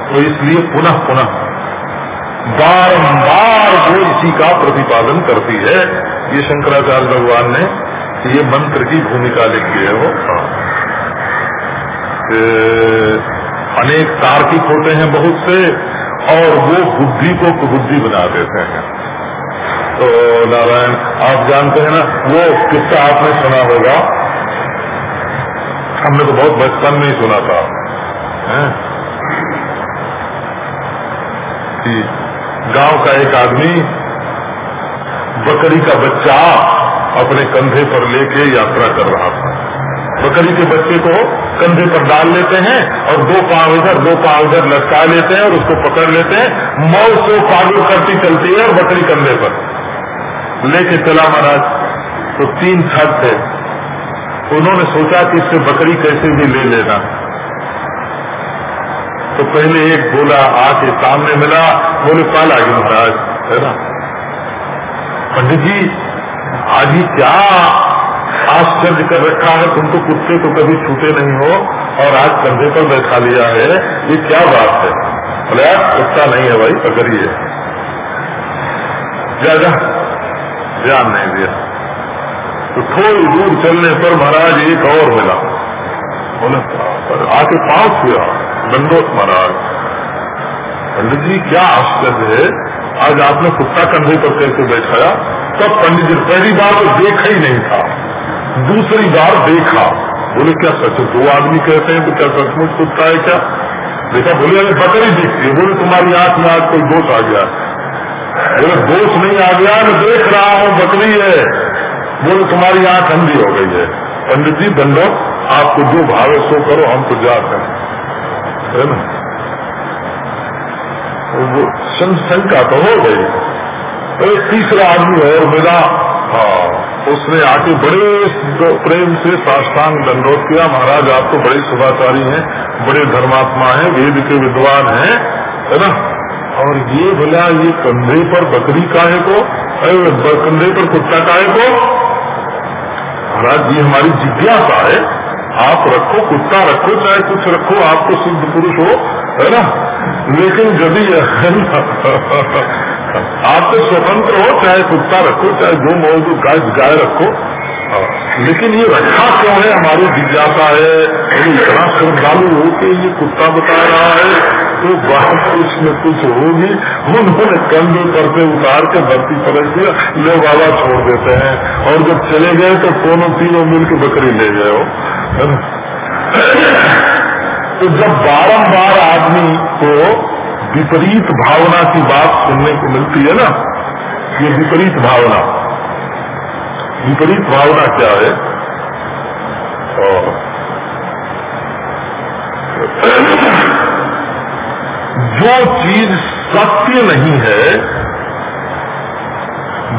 तो इसलिए पुनः पुनः बारंबार वो इसी का प्रतिपादन करती है। ये शंकराचार्य भगवान ने ये मंत्र की भूमिका लिखी है वो। अनेक तार्किक होते हैं बहुत से, और वो बुद्धि को कुबुद्धि बना देते हैं। तो नारायण, आप जानते हैं ना, वो किस्सा आपने सुना होगा? हमने तो बहुत बचपन में ही सुना था। कि गाँव का एक आदमी बकरी का बच्चा अपने कंधे पर लेके यात्रा कर रहा था। बकरी के बच्चे को कंधे पर डाल लेते हैं और दो पाँव इधर, दो पाँव इधर लटका लेते हैं और उसको पकड़ लेते हैं। मौत से पागल करती चलती है और बकरी कंधे पर। लेके चला महाराज तो तीन छत थे। उन्होंने सोचा कि इससे बकरी कैसे भी ले लेना। तो पहले एक बोला आके सामने मिला, बोले, पाला गया महाराज है ना पंडित जी, आज ही क्या आश्चर्य कर रखा है तुम तो कुत्ते को कभी छूटे नहीं हो, और आज कंधे पर बैठा लिया है, ये क्या बात है? बोले कुत्ता नहीं है भाई पकड़िए ध्यान नहीं दिया। तो थोड़ी दूर चलने पर महाराज एक और मिला। बोले आके पाँच हुआ। दंडोत महाराज। पंडित जी क्या आश्चर्य है। आज आपने कुत्ता कंधे पर कैसे बैठाया? तब पंडित जी, पहली बार तो देखा ही नहीं था। दूसरी बार देखा। बोले, क्या सच दो आदमी कहते हैं तो क्या सचमुच कुत्ता है क्या? देखा, बोले, अरे बकरी दिखती है। बोले, तुम्हारी आँख में आज कोई दोष आ गया। बोले, दोष नहीं आ गया, मैं देख रहा हूँ, बकरी है। बोले, तुम्हारी आँख अंधी हो गई है। पंडित जी दंडोत आपको जो भावे, सो करो, हम तो जाते हैं। है ना? वो शंका तो हो गई। तो एक तीसरा आदमी और मिला। हाँ उसने आके बड़े प्रेम से साष्टांग दंडोत किया। महाराज, आप तो बड़े शुभाचारी हैं, बड़े धर्मात्मा हैं, वेद के विद्वान हैं, है ना? और ये बोला ये कंधे पर बकरी काहे को? कंधे पर कुत्ता काहे को? महाराज, ये हमारी जिज्ञासा है। आप रखो कुत्ता रखो, चाहे कुछ रखो, आपको सिद्ध पुरुष हो, है ना? लेकिन यदि आप तो स्वतंत्र हो, चाहे कुत्ता रखो, चाहे जो मौजूद गाय गाय रखो। लेकिन ये रखा क्यों है? हमारी जिज्ञासा है। इतना श्रद्धालु हो के ये कुत्ता बता रहा है तो बात कुछ न कुछ होगी। उन्होंने कंधे पर से उतार के धरती पलट दिया, ले बाबा छोड़ देते हैं। और जब चले गए तो दोनों तीनों मिल के बकरी ले गए, हो। तो जब बारंबार आदमी को विपरीत भावना की बात सुनने को मिलती है ना, ये विपरीत भावना। विपरीत भावना क्या है? जो चीज़ सत्य नहीं है,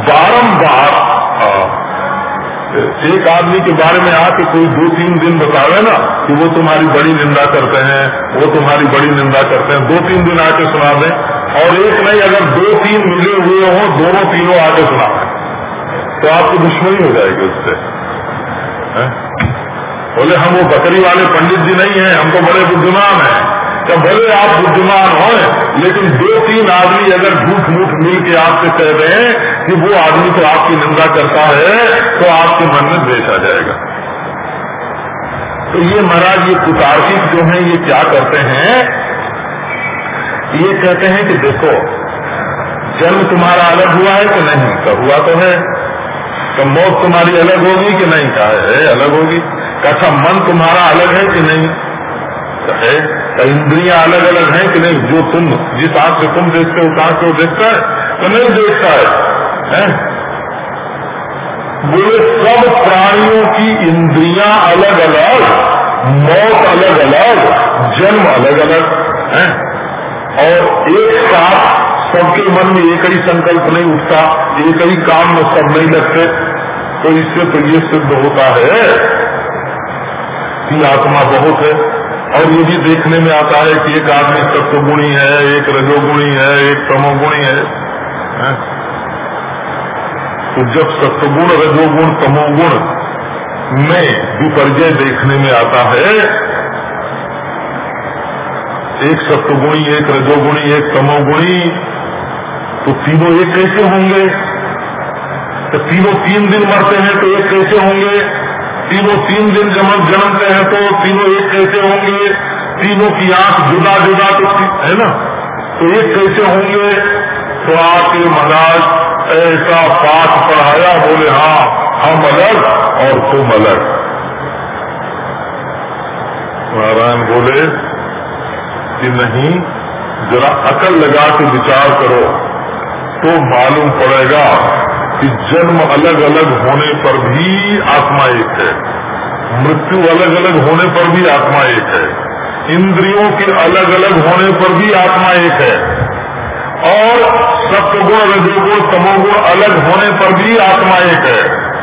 बारंबार एक आदमी के बारे में आके कोई दो तीन दिन बतावे ना कि वो तुम्हारी बड़ी निंदा करते हैं, वो तुम्हारी बड़ी निंदा करते हैं, दो तीन दिन आके सुना दें, और एक नहीं, अगर दो तीन मिले हुए हों, दोनों तीनों आके सुना तो आपकी दुश्मनी हो जाएगी उससे। बोले, हम वो बकरी वाले पंडित जी नहीं है, हम तो बड़े बुद्धिमान हैं। क्या भले आप बुद्धिमान हो, लेकिन दो तीन आदमी अगर झूठ मूठ मिल के आपसे कह दें कि वो आदमी तो आपकी निंदा करता है तो आपके मन में द्वेष आ जाएगा। तो ये महाराज, ये कुतार्किक जो है, ये क्या करते हैं? ये कहते हैं कि देखो, जन्म तुम्हारा अलग हुआ है कि नहीं? तो हुआ तो है। तो मौत तुम्हारी अलग होगी कि नहीं? कहा है अलग होगी। कैसा मन तुम्हारा अलग है कि नहीं? है तो इंद्रियाँ अलग अलग हैं कि नहीं? जो तुम जिस आँख से तुम देखते हो कहाँ से वो देखता है? तो नहीं देखता है, है? बोले सब प्राणियों की इंद्रियाँ अलग अलग मौत अलग अलग जन्म अलग अलग है? और एक साथ सबके मन में एक ही संकल्प नहीं उठता एक ही काम में सब नहीं लगते तो इससे तो ये सिद्ध होता है कि आत्मा बहुत है और ये भी देखने में आता है कि एक आदमी सत्वगुणी है एक रजोगुणी है एक तमोगुणी है, है? तो जब सत्वगुण रजोगुण तमोगुण में विपर्जय देखने में आता है एक सत्वगुणी एक रजोगुणी एक तमोगुणी तो तीनों एक कैसे होंगे? तो तीनों तीन दिन मरते हैं तो एक कैसे होंगे? तीनों तीन दिन जन्म जन्मते हैं तो तीनों एक कैसे होंगे? तीनों की आँख जुदा जुदा तो है ना? तो एक कैसे होंगे? तो आके महाराज, ऐसा पाठ पढ़ाया, बोले हाँ हम अलग और तुम अलग. नारायण बोले, कि नहीं, जरा अकल लगा के विचार करो। तो मालूम पड़ेगा कि जन्म अलग अलग होने पर भी आत्मा एक है। मृत्यु अलग अलग होने पर भी आत्मा एक है। इंद्रियों के अलग अलग होने पर भी आत्मा एक है। और सत्वगुण, रजोगुण, तमोगुण अलग होने पर भी आत्मा एक है।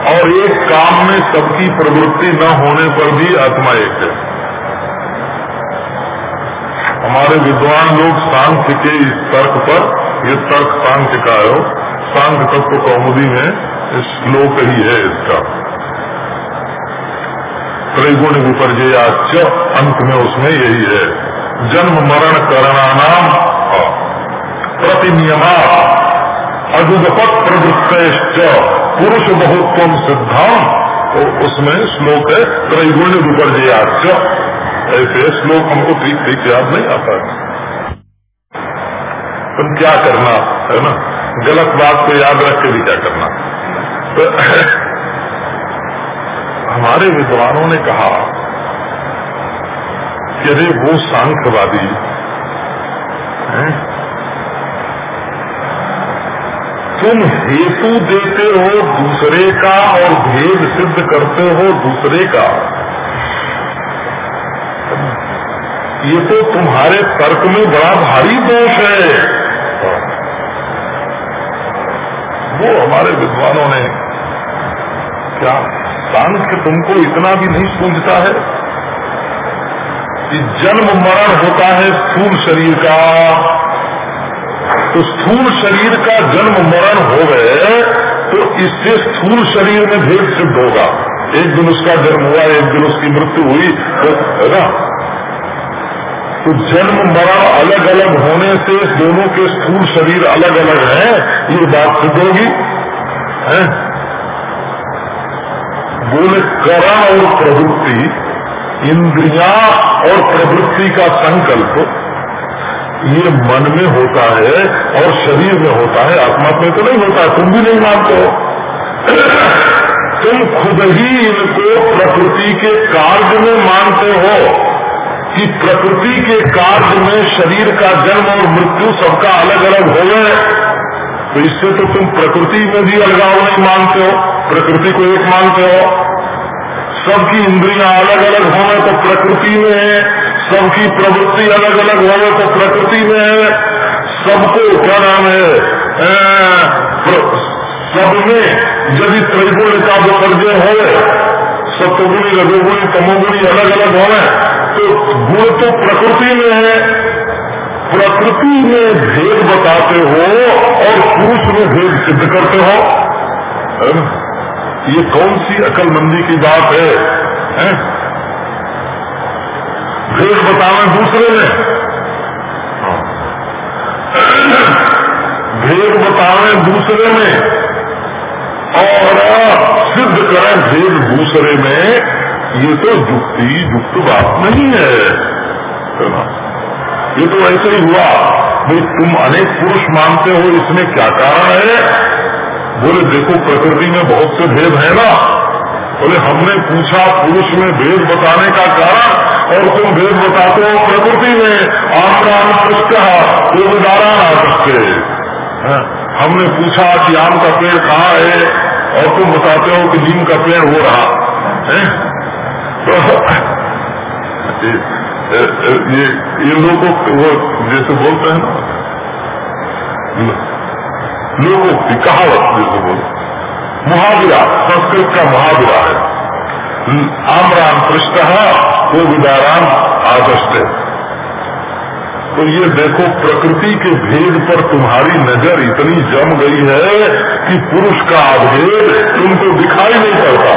और एक काम में सबकी प्रवृत्ति न होने पर भी आत्मा एक है। हमारे विद्वान लोग सांख्य के इस तर्क पर, ये तर्क सांख्य का है सांख्य तत्व कौमुदी में श्लोक ही है इसका। त्रिगुण विपर्जयाच अंत में उसमें यही है। जन्म मरण करना करणानाम प्रतिनियमा, अजुगपत प्रवृत्त पुरुष बहुत्व सिद्धांत तो उसमें श्लोक है त्रैगुण्य विपर्जयाच ऐसे श्लोक हमको ठीक ठीक याद नहीं आता तुम क्या करना, है ना? गलत बात को याद रख के भी क्या करना? तो हमारे विद्वानों ने कहा कि अरे वो सांख्यवादी तुम हेतु देते हो दूसरे का और भेद सिद्ध करते हो दूसरे का। ये तो तुम्हारे तर्क में बड़ा भारी दोष है। वो हमारे विद्वानों ने क्या सांख्य तुमको इतना भी नहीं सूझता है कि जन्म मरण होता है स्थूल शरीर का? तो स्थूल शरीर का जन्म मरण हो गए तो इससे स्थूल शरीर में भेद सिद्ध होगा। एक दिन उसका जन्म हुआ, एक दिन उसकी मृत्यु हुई तो है ना तो जन्म, मरण अलग अलग होने से दोनों के स्थूल शरीर अलग अलग हैं, ये बात सिद्ध होगी, है? बोले करण और प्रवृत्ति, इंद्रिया और प्रवृत्ति का संकल्प, ये मन में होता है और शरीर में होता है, आत्मा में तो नहीं होता, तुम भी नहीं मानते हो। तुम खुद ही इनको प्रकृति के कार्य में मानते हो कि प्रकृति के कार्य में शरीर का जन्म और मृत्यु सबका अलग अलग हो गए तो इससे तो तुम प्रकृति में भी अलगाव नहीं मानते हो, प्रकृति को एक मानते हो। सबकी इंद्रियाँ अलग अलग होने तो प्रकृति में है, सबकी प्रवृत्ति अलग अलग होने तो प्रकृति में है। सबको क्या नाम है? सब में यदि त्रिगुण का विपर्जय हो सत्वगुणी रजोगुणी तमोगुणी अलग अलग हो तो गुण तो प्रकृति में है। प्रकृति में भेद बताते हो और पुरुष में भेद सिद्ध करते हो। ये कौन सी अकलमंदी की बात है, है? भेद बतावे दूसरे में। भेद बतावे दूसरे में। और सिद्ध करें भेद दूसरे में, ये तो युक्ति युक्त बात नहीं है। ये तो ऐसे ही हुआ। भाई, तुम अनेक पुरुष मानते हो, इसमें क्या कारण है? बोले, देखो, प्रकृति में बहुत से भेद है ना। बोले, हमने पूछा, पुरुष में भेद बताने का कारण, और तुम भेद बताते हो प्रकृति में। आम आम पुष्ट देवदारा सकते हमने पूछा कि आम का पेड़ कहाँ है और तुम बताते हो कि नीम का पेड़ हो रहा है। तो ये ये लोगों वो जैसे बोलते हैं ना, लोगों की कहावत जैसे बोलते मुहावरा, संस्कृत का मुहावरा है। आमराम पृष्ठ, वो विदाराम आदर्श तो ये देखो, प्रकृति के भेद पर तुम्हारी नज़र इतनी जम गई है कि पुरुष का अभेद तुमको दिखाई नहीं पड़ता।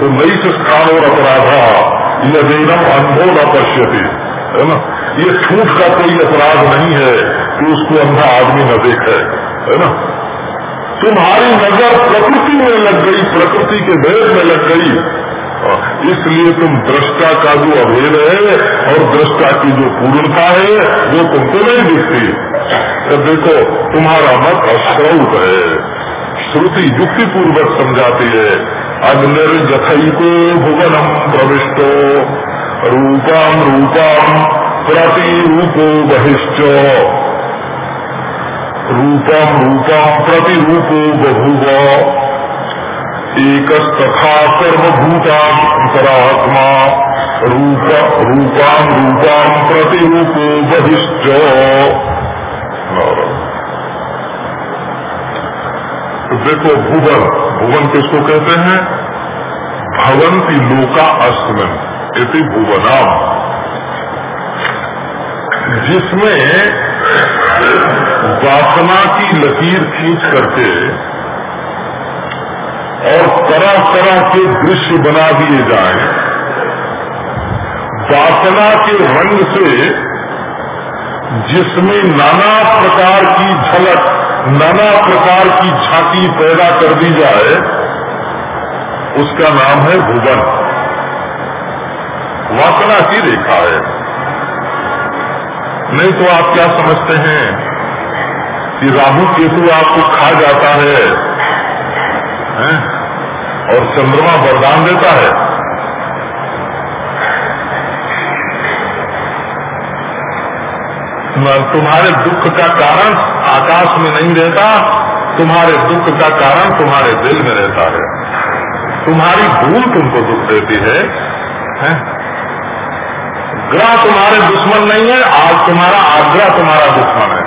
तो नई से स्थान और अपराधा यह देनम अनुभव न पश्यती, है ना? ये छूट का कोई अपराध नहीं है कि उसको अंधा आदमी न देखे, है ना? तुम्हारी नज़र प्रकृति में लग गई, प्रकृति के भेद में लग गई। इसलिए तुम दृष्टा का जो अभेद है और दृष्टा की जो पूर्णता है, वो तुमको नहीं दिखती। तो देखो, तुम्हारा मत अश्रौत है। श्रुति युक्ति पूर्वक समझाती है अग्निर्जथई को भुवनम प्रविष्टो रूपम रूपम प्रतिरूपो बहिश्च। रूपम रूपम प्रतिरूपो बभुव। एकस्तथा सर्वभूतांतरात्मा रूप रूपाम रूपाम प्रतिरूपो बहिश्च। देखो, भुवन। भुवन किसको कहते हैं? भवंती लोका अस्तमन इति भुवनाम। जिसमें वासना की लकीर खींच करके और तरह तरह के दृश्य बना दिए जाएँ, वासना के रंग से जिसमें नाना प्रकार की झलक नाना प्रकार की झांकी पैदा कर दी जाए उसका नाम है भुवन। वासना की रेखा है। नहीं तो आप क्या समझते हैं कि राहु केतु आपको खा जाता है, है? और चंद्रमा वरदान देता है तुम्हारे दुख का कारण आकाश में नहीं रहता तुम्हारे दुख का कारण तुम्हारे दिल में रहता है तुम्हारी भूल तुमको दुख देती है, है? ग्रह तुम्हारे दुश्मन नहीं है आज तुम्हारा आग्रह तुम्हारा दुश्मन है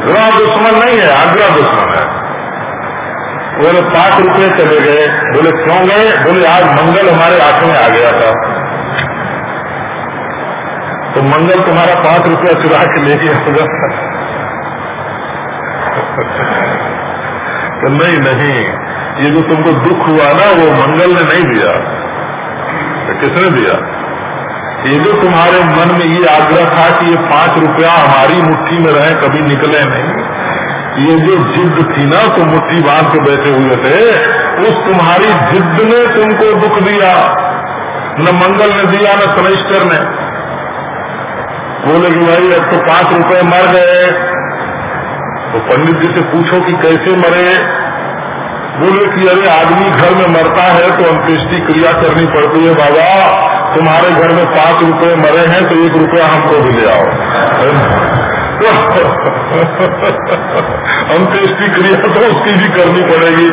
ग्रह दुश्मन नहीं है आग्रह दुश्मन है बोले पाँच रुपए चले गए। बोले, क्यों गए? बोले, आज मंगल हमारे हाथों में आ गया था। तो मंगल तुम्हारा पाँच रुपया चुरा के ले गया होगा। तो नहीं नहीं। ये जो तुमको दुख हुआ ना, वो मंगल ने नहीं दिया। तो किसने दिया? ये जो तुम्हारे मन में ये आग्रह था कि ये पाँच रुपया हमारी मुट्ठी में रहे, कभी निकले नहीं। ये जो जिद थी ना तो मुट्ठी बाँध के बैठे हुए थे, उस तुम्हारी जिद ने तुमको दुख दिया। न मंगल ने दिया, न शनिश्चर ने। बोले कि भाई, अब तो पाँच रुपए मर गए। तो पंडित जी से पूछो कि कैसे मरे? बोले कि अरे, आदमी घर में मरता है तो अंत्येष्टि क्रिया करनी पड़ती है, बाबा। तुम्हारे घर में पाँच रुपए मरे हैं तो एक रुपया हमको भी ले आओ। अंत्येष्टि क्रिया तो उसकी भी करनी पड़ेगी।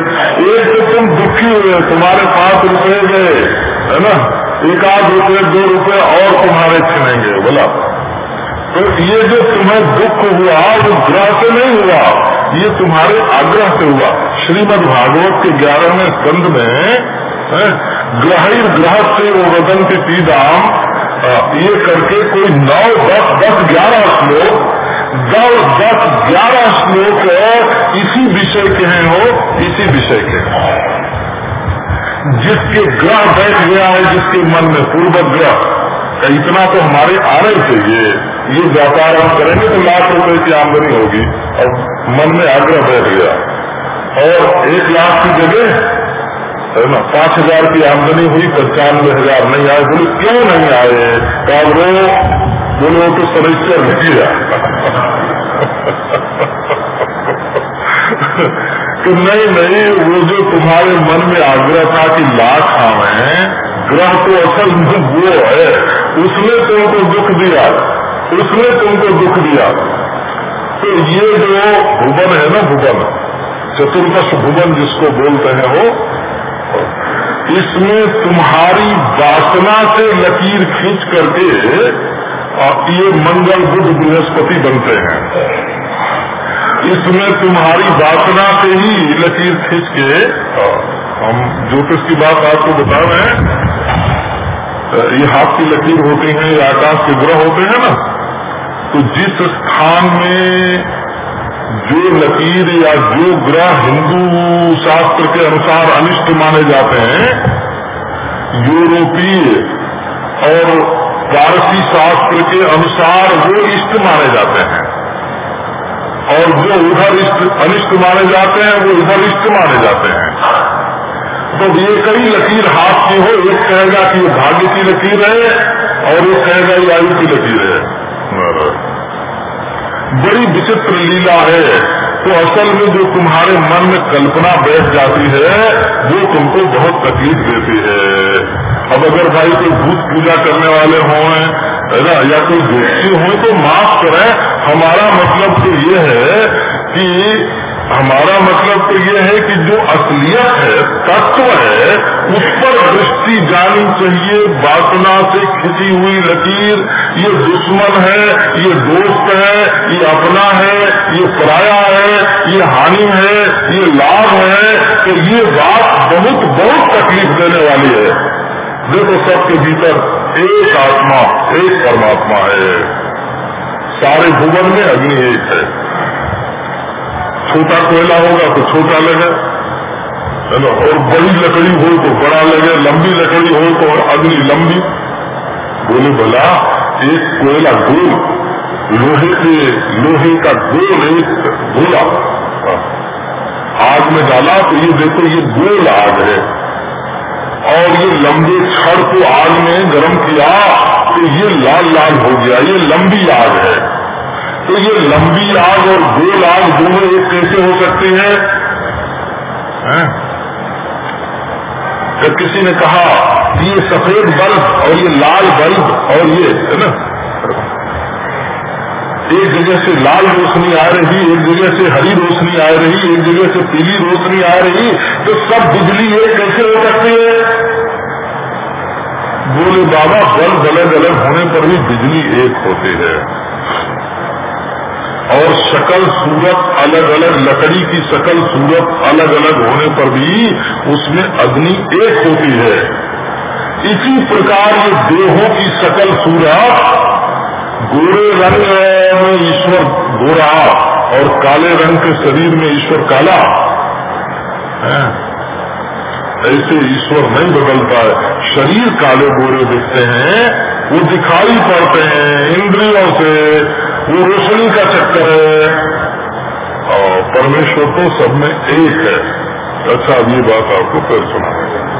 एक तो तुम दुखी हुए, तुम्हारे पास रुपए गए, है ना? एक आध रुपए, दो रुपए और तुम्हारे छिनेंगे, बोला। तो ये जो तुम्हें दुख हुआ, वो ग्रह से नहीं हुआ, ये तुम्हारे आग्रह से हुआ। श्रीमद भागवत के ग्यारहवें स्कंद में ग्रह ग्रह से वो वदन के पीदाम ये करके कोई नौ, दस दस, ग्यारह श्लोक दस दस, ग्यारह श्लोक इसी विषय के हैं हो इसी विषय के। जिसके ग्रह बैठ गया है, जिसके मन में पूर्व ग्रह इतना तो हमारे आने चाहिए ये व्यापार हम करेंगे तो लाख रुपए की आमदनी होगी, और मन में आग्रह बैठ गया। और एक लाख की जगह, है ना, पाँच हज़ार की आमदनी हुई, पचानवे हज़ार नहीं आए, बोले, क्यों नहीं आए? तो वो बोले तो सदस्य नहीं तो नहीं नहीं, वो जो तुम्हारे मन में आग्रह था कि लाख आवे ग्रह तो असल वो है, उसने तुमको दुख दिया, उसने तुमको दुख दिया। तो ये जो भुवन है ना, भुवन, चतुर्दश भुवन जिसको बोलते हैं वो, इसमें तुम्हारी वासना से लकीर खींच करके ये मंगल बुद्ध बृहस्पति बनते हैं। इसमें तुम्हारी वासना से ही लकीर खींच के, हम ज्योतिष की बात आपको बता रहे हैं ये हाथ की लकीर होती है, या आकाश के ग्रह होते हैं ना तो जिस स्थान में जो लकीर या जो ग्रह हिंदू शास्त्र के अनुसार अनिष्ट माने जाते हैं, यूरोपीय और पारसी शास्त्र के अनुसार वो इष्ट माने जाते हैं। और जो उधर इष्ट, अनिष्ट माने जाते हैं, वो इधर इष्ट माने जाते हैं। तो ये कई लकीर हाथ की हो, एक कहेगा कि ये भाग्य की लकीर है, और एक कहेगा ये आयु की लकीर है। बड़ी विचित्र लीला है। तो असल में जो तुम्हारे मन में कल्पना बैठ जाती है, वो तुमको बहुत तकलीफ़ देती है। अब अगर भाई कोई भूत पूजा करने वाले हों, है ना, या कोई व्यक्ति हो तो माफ़ करें। हमारा मतलब तो ये है कि, हमारा मतलब तो ये है कि जो असलियत है, तत्व है, उस पर दृष्टि जानी चाहिए वासना से खिंची हुई लकीर। ये दुश्मन है, ये दोस्त है, ये अपना है ये पराया है, ये हानि है, ये लाभ है तो ये बात बहुत बहुत तकलीफ़ देने वाली है। देखो सबके भीतर एक आत्मा, एक परमात्मा है। सारे भुवन में अग्नि एक है। छोटा कोयला होगा तो छोटा लगे, है ना? और बड़ी लकड़ी हो तो बड़ा लगे, लंबी लकड़ी हो तो अग्नि लंबी। बोले, भला, एक कोयला गोल लोहे के, लोहे का गोल एक गोला आग में डाला तो ये देखो, ये गोल आग है। और ये लंबे छड़ को आग में गर्म किया तो ये लाल लाल हो गया, ये लंबी आग है। तो ये लंबी आग और गोल आग दोनों एक कैसे हो सकती है? तो किसी ने कहा कि ये सफ़ेद बल्ब और ये लाल बल्ब और ये, है ना? एक जगह से लाल रोशनी आ रही, एक जगह से हरी रोशनी आ रही, एक जगह से पीली रोशनी आ रही तो सब बिजली एक कैसे हो सकती है? बोले, बाबा, बल्ब अलग अलग होने पर भी बिजली एक होती है। और शकल सूरत अलग अलग लकड़ी की शकल सूरत अलग अलग होने पर भी उसमें अग्नि एक होती है। इसी प्रकार ये देहों की शकल सूरत गोरे रंग में ईश्वर गोरा और काले रंग के शरीर में ईश्वर काला। ऐसे ईश्वर नहीं बदलता है। शरीर काले गोरे दिखते हैं, वो दिखाई पड़ते हैं, इंद्रियों से, वो रोशनी का चक्कर है। और परमेश्वर तो सब में एक है। अच्छा ये बात आपको फिर सुनाएगा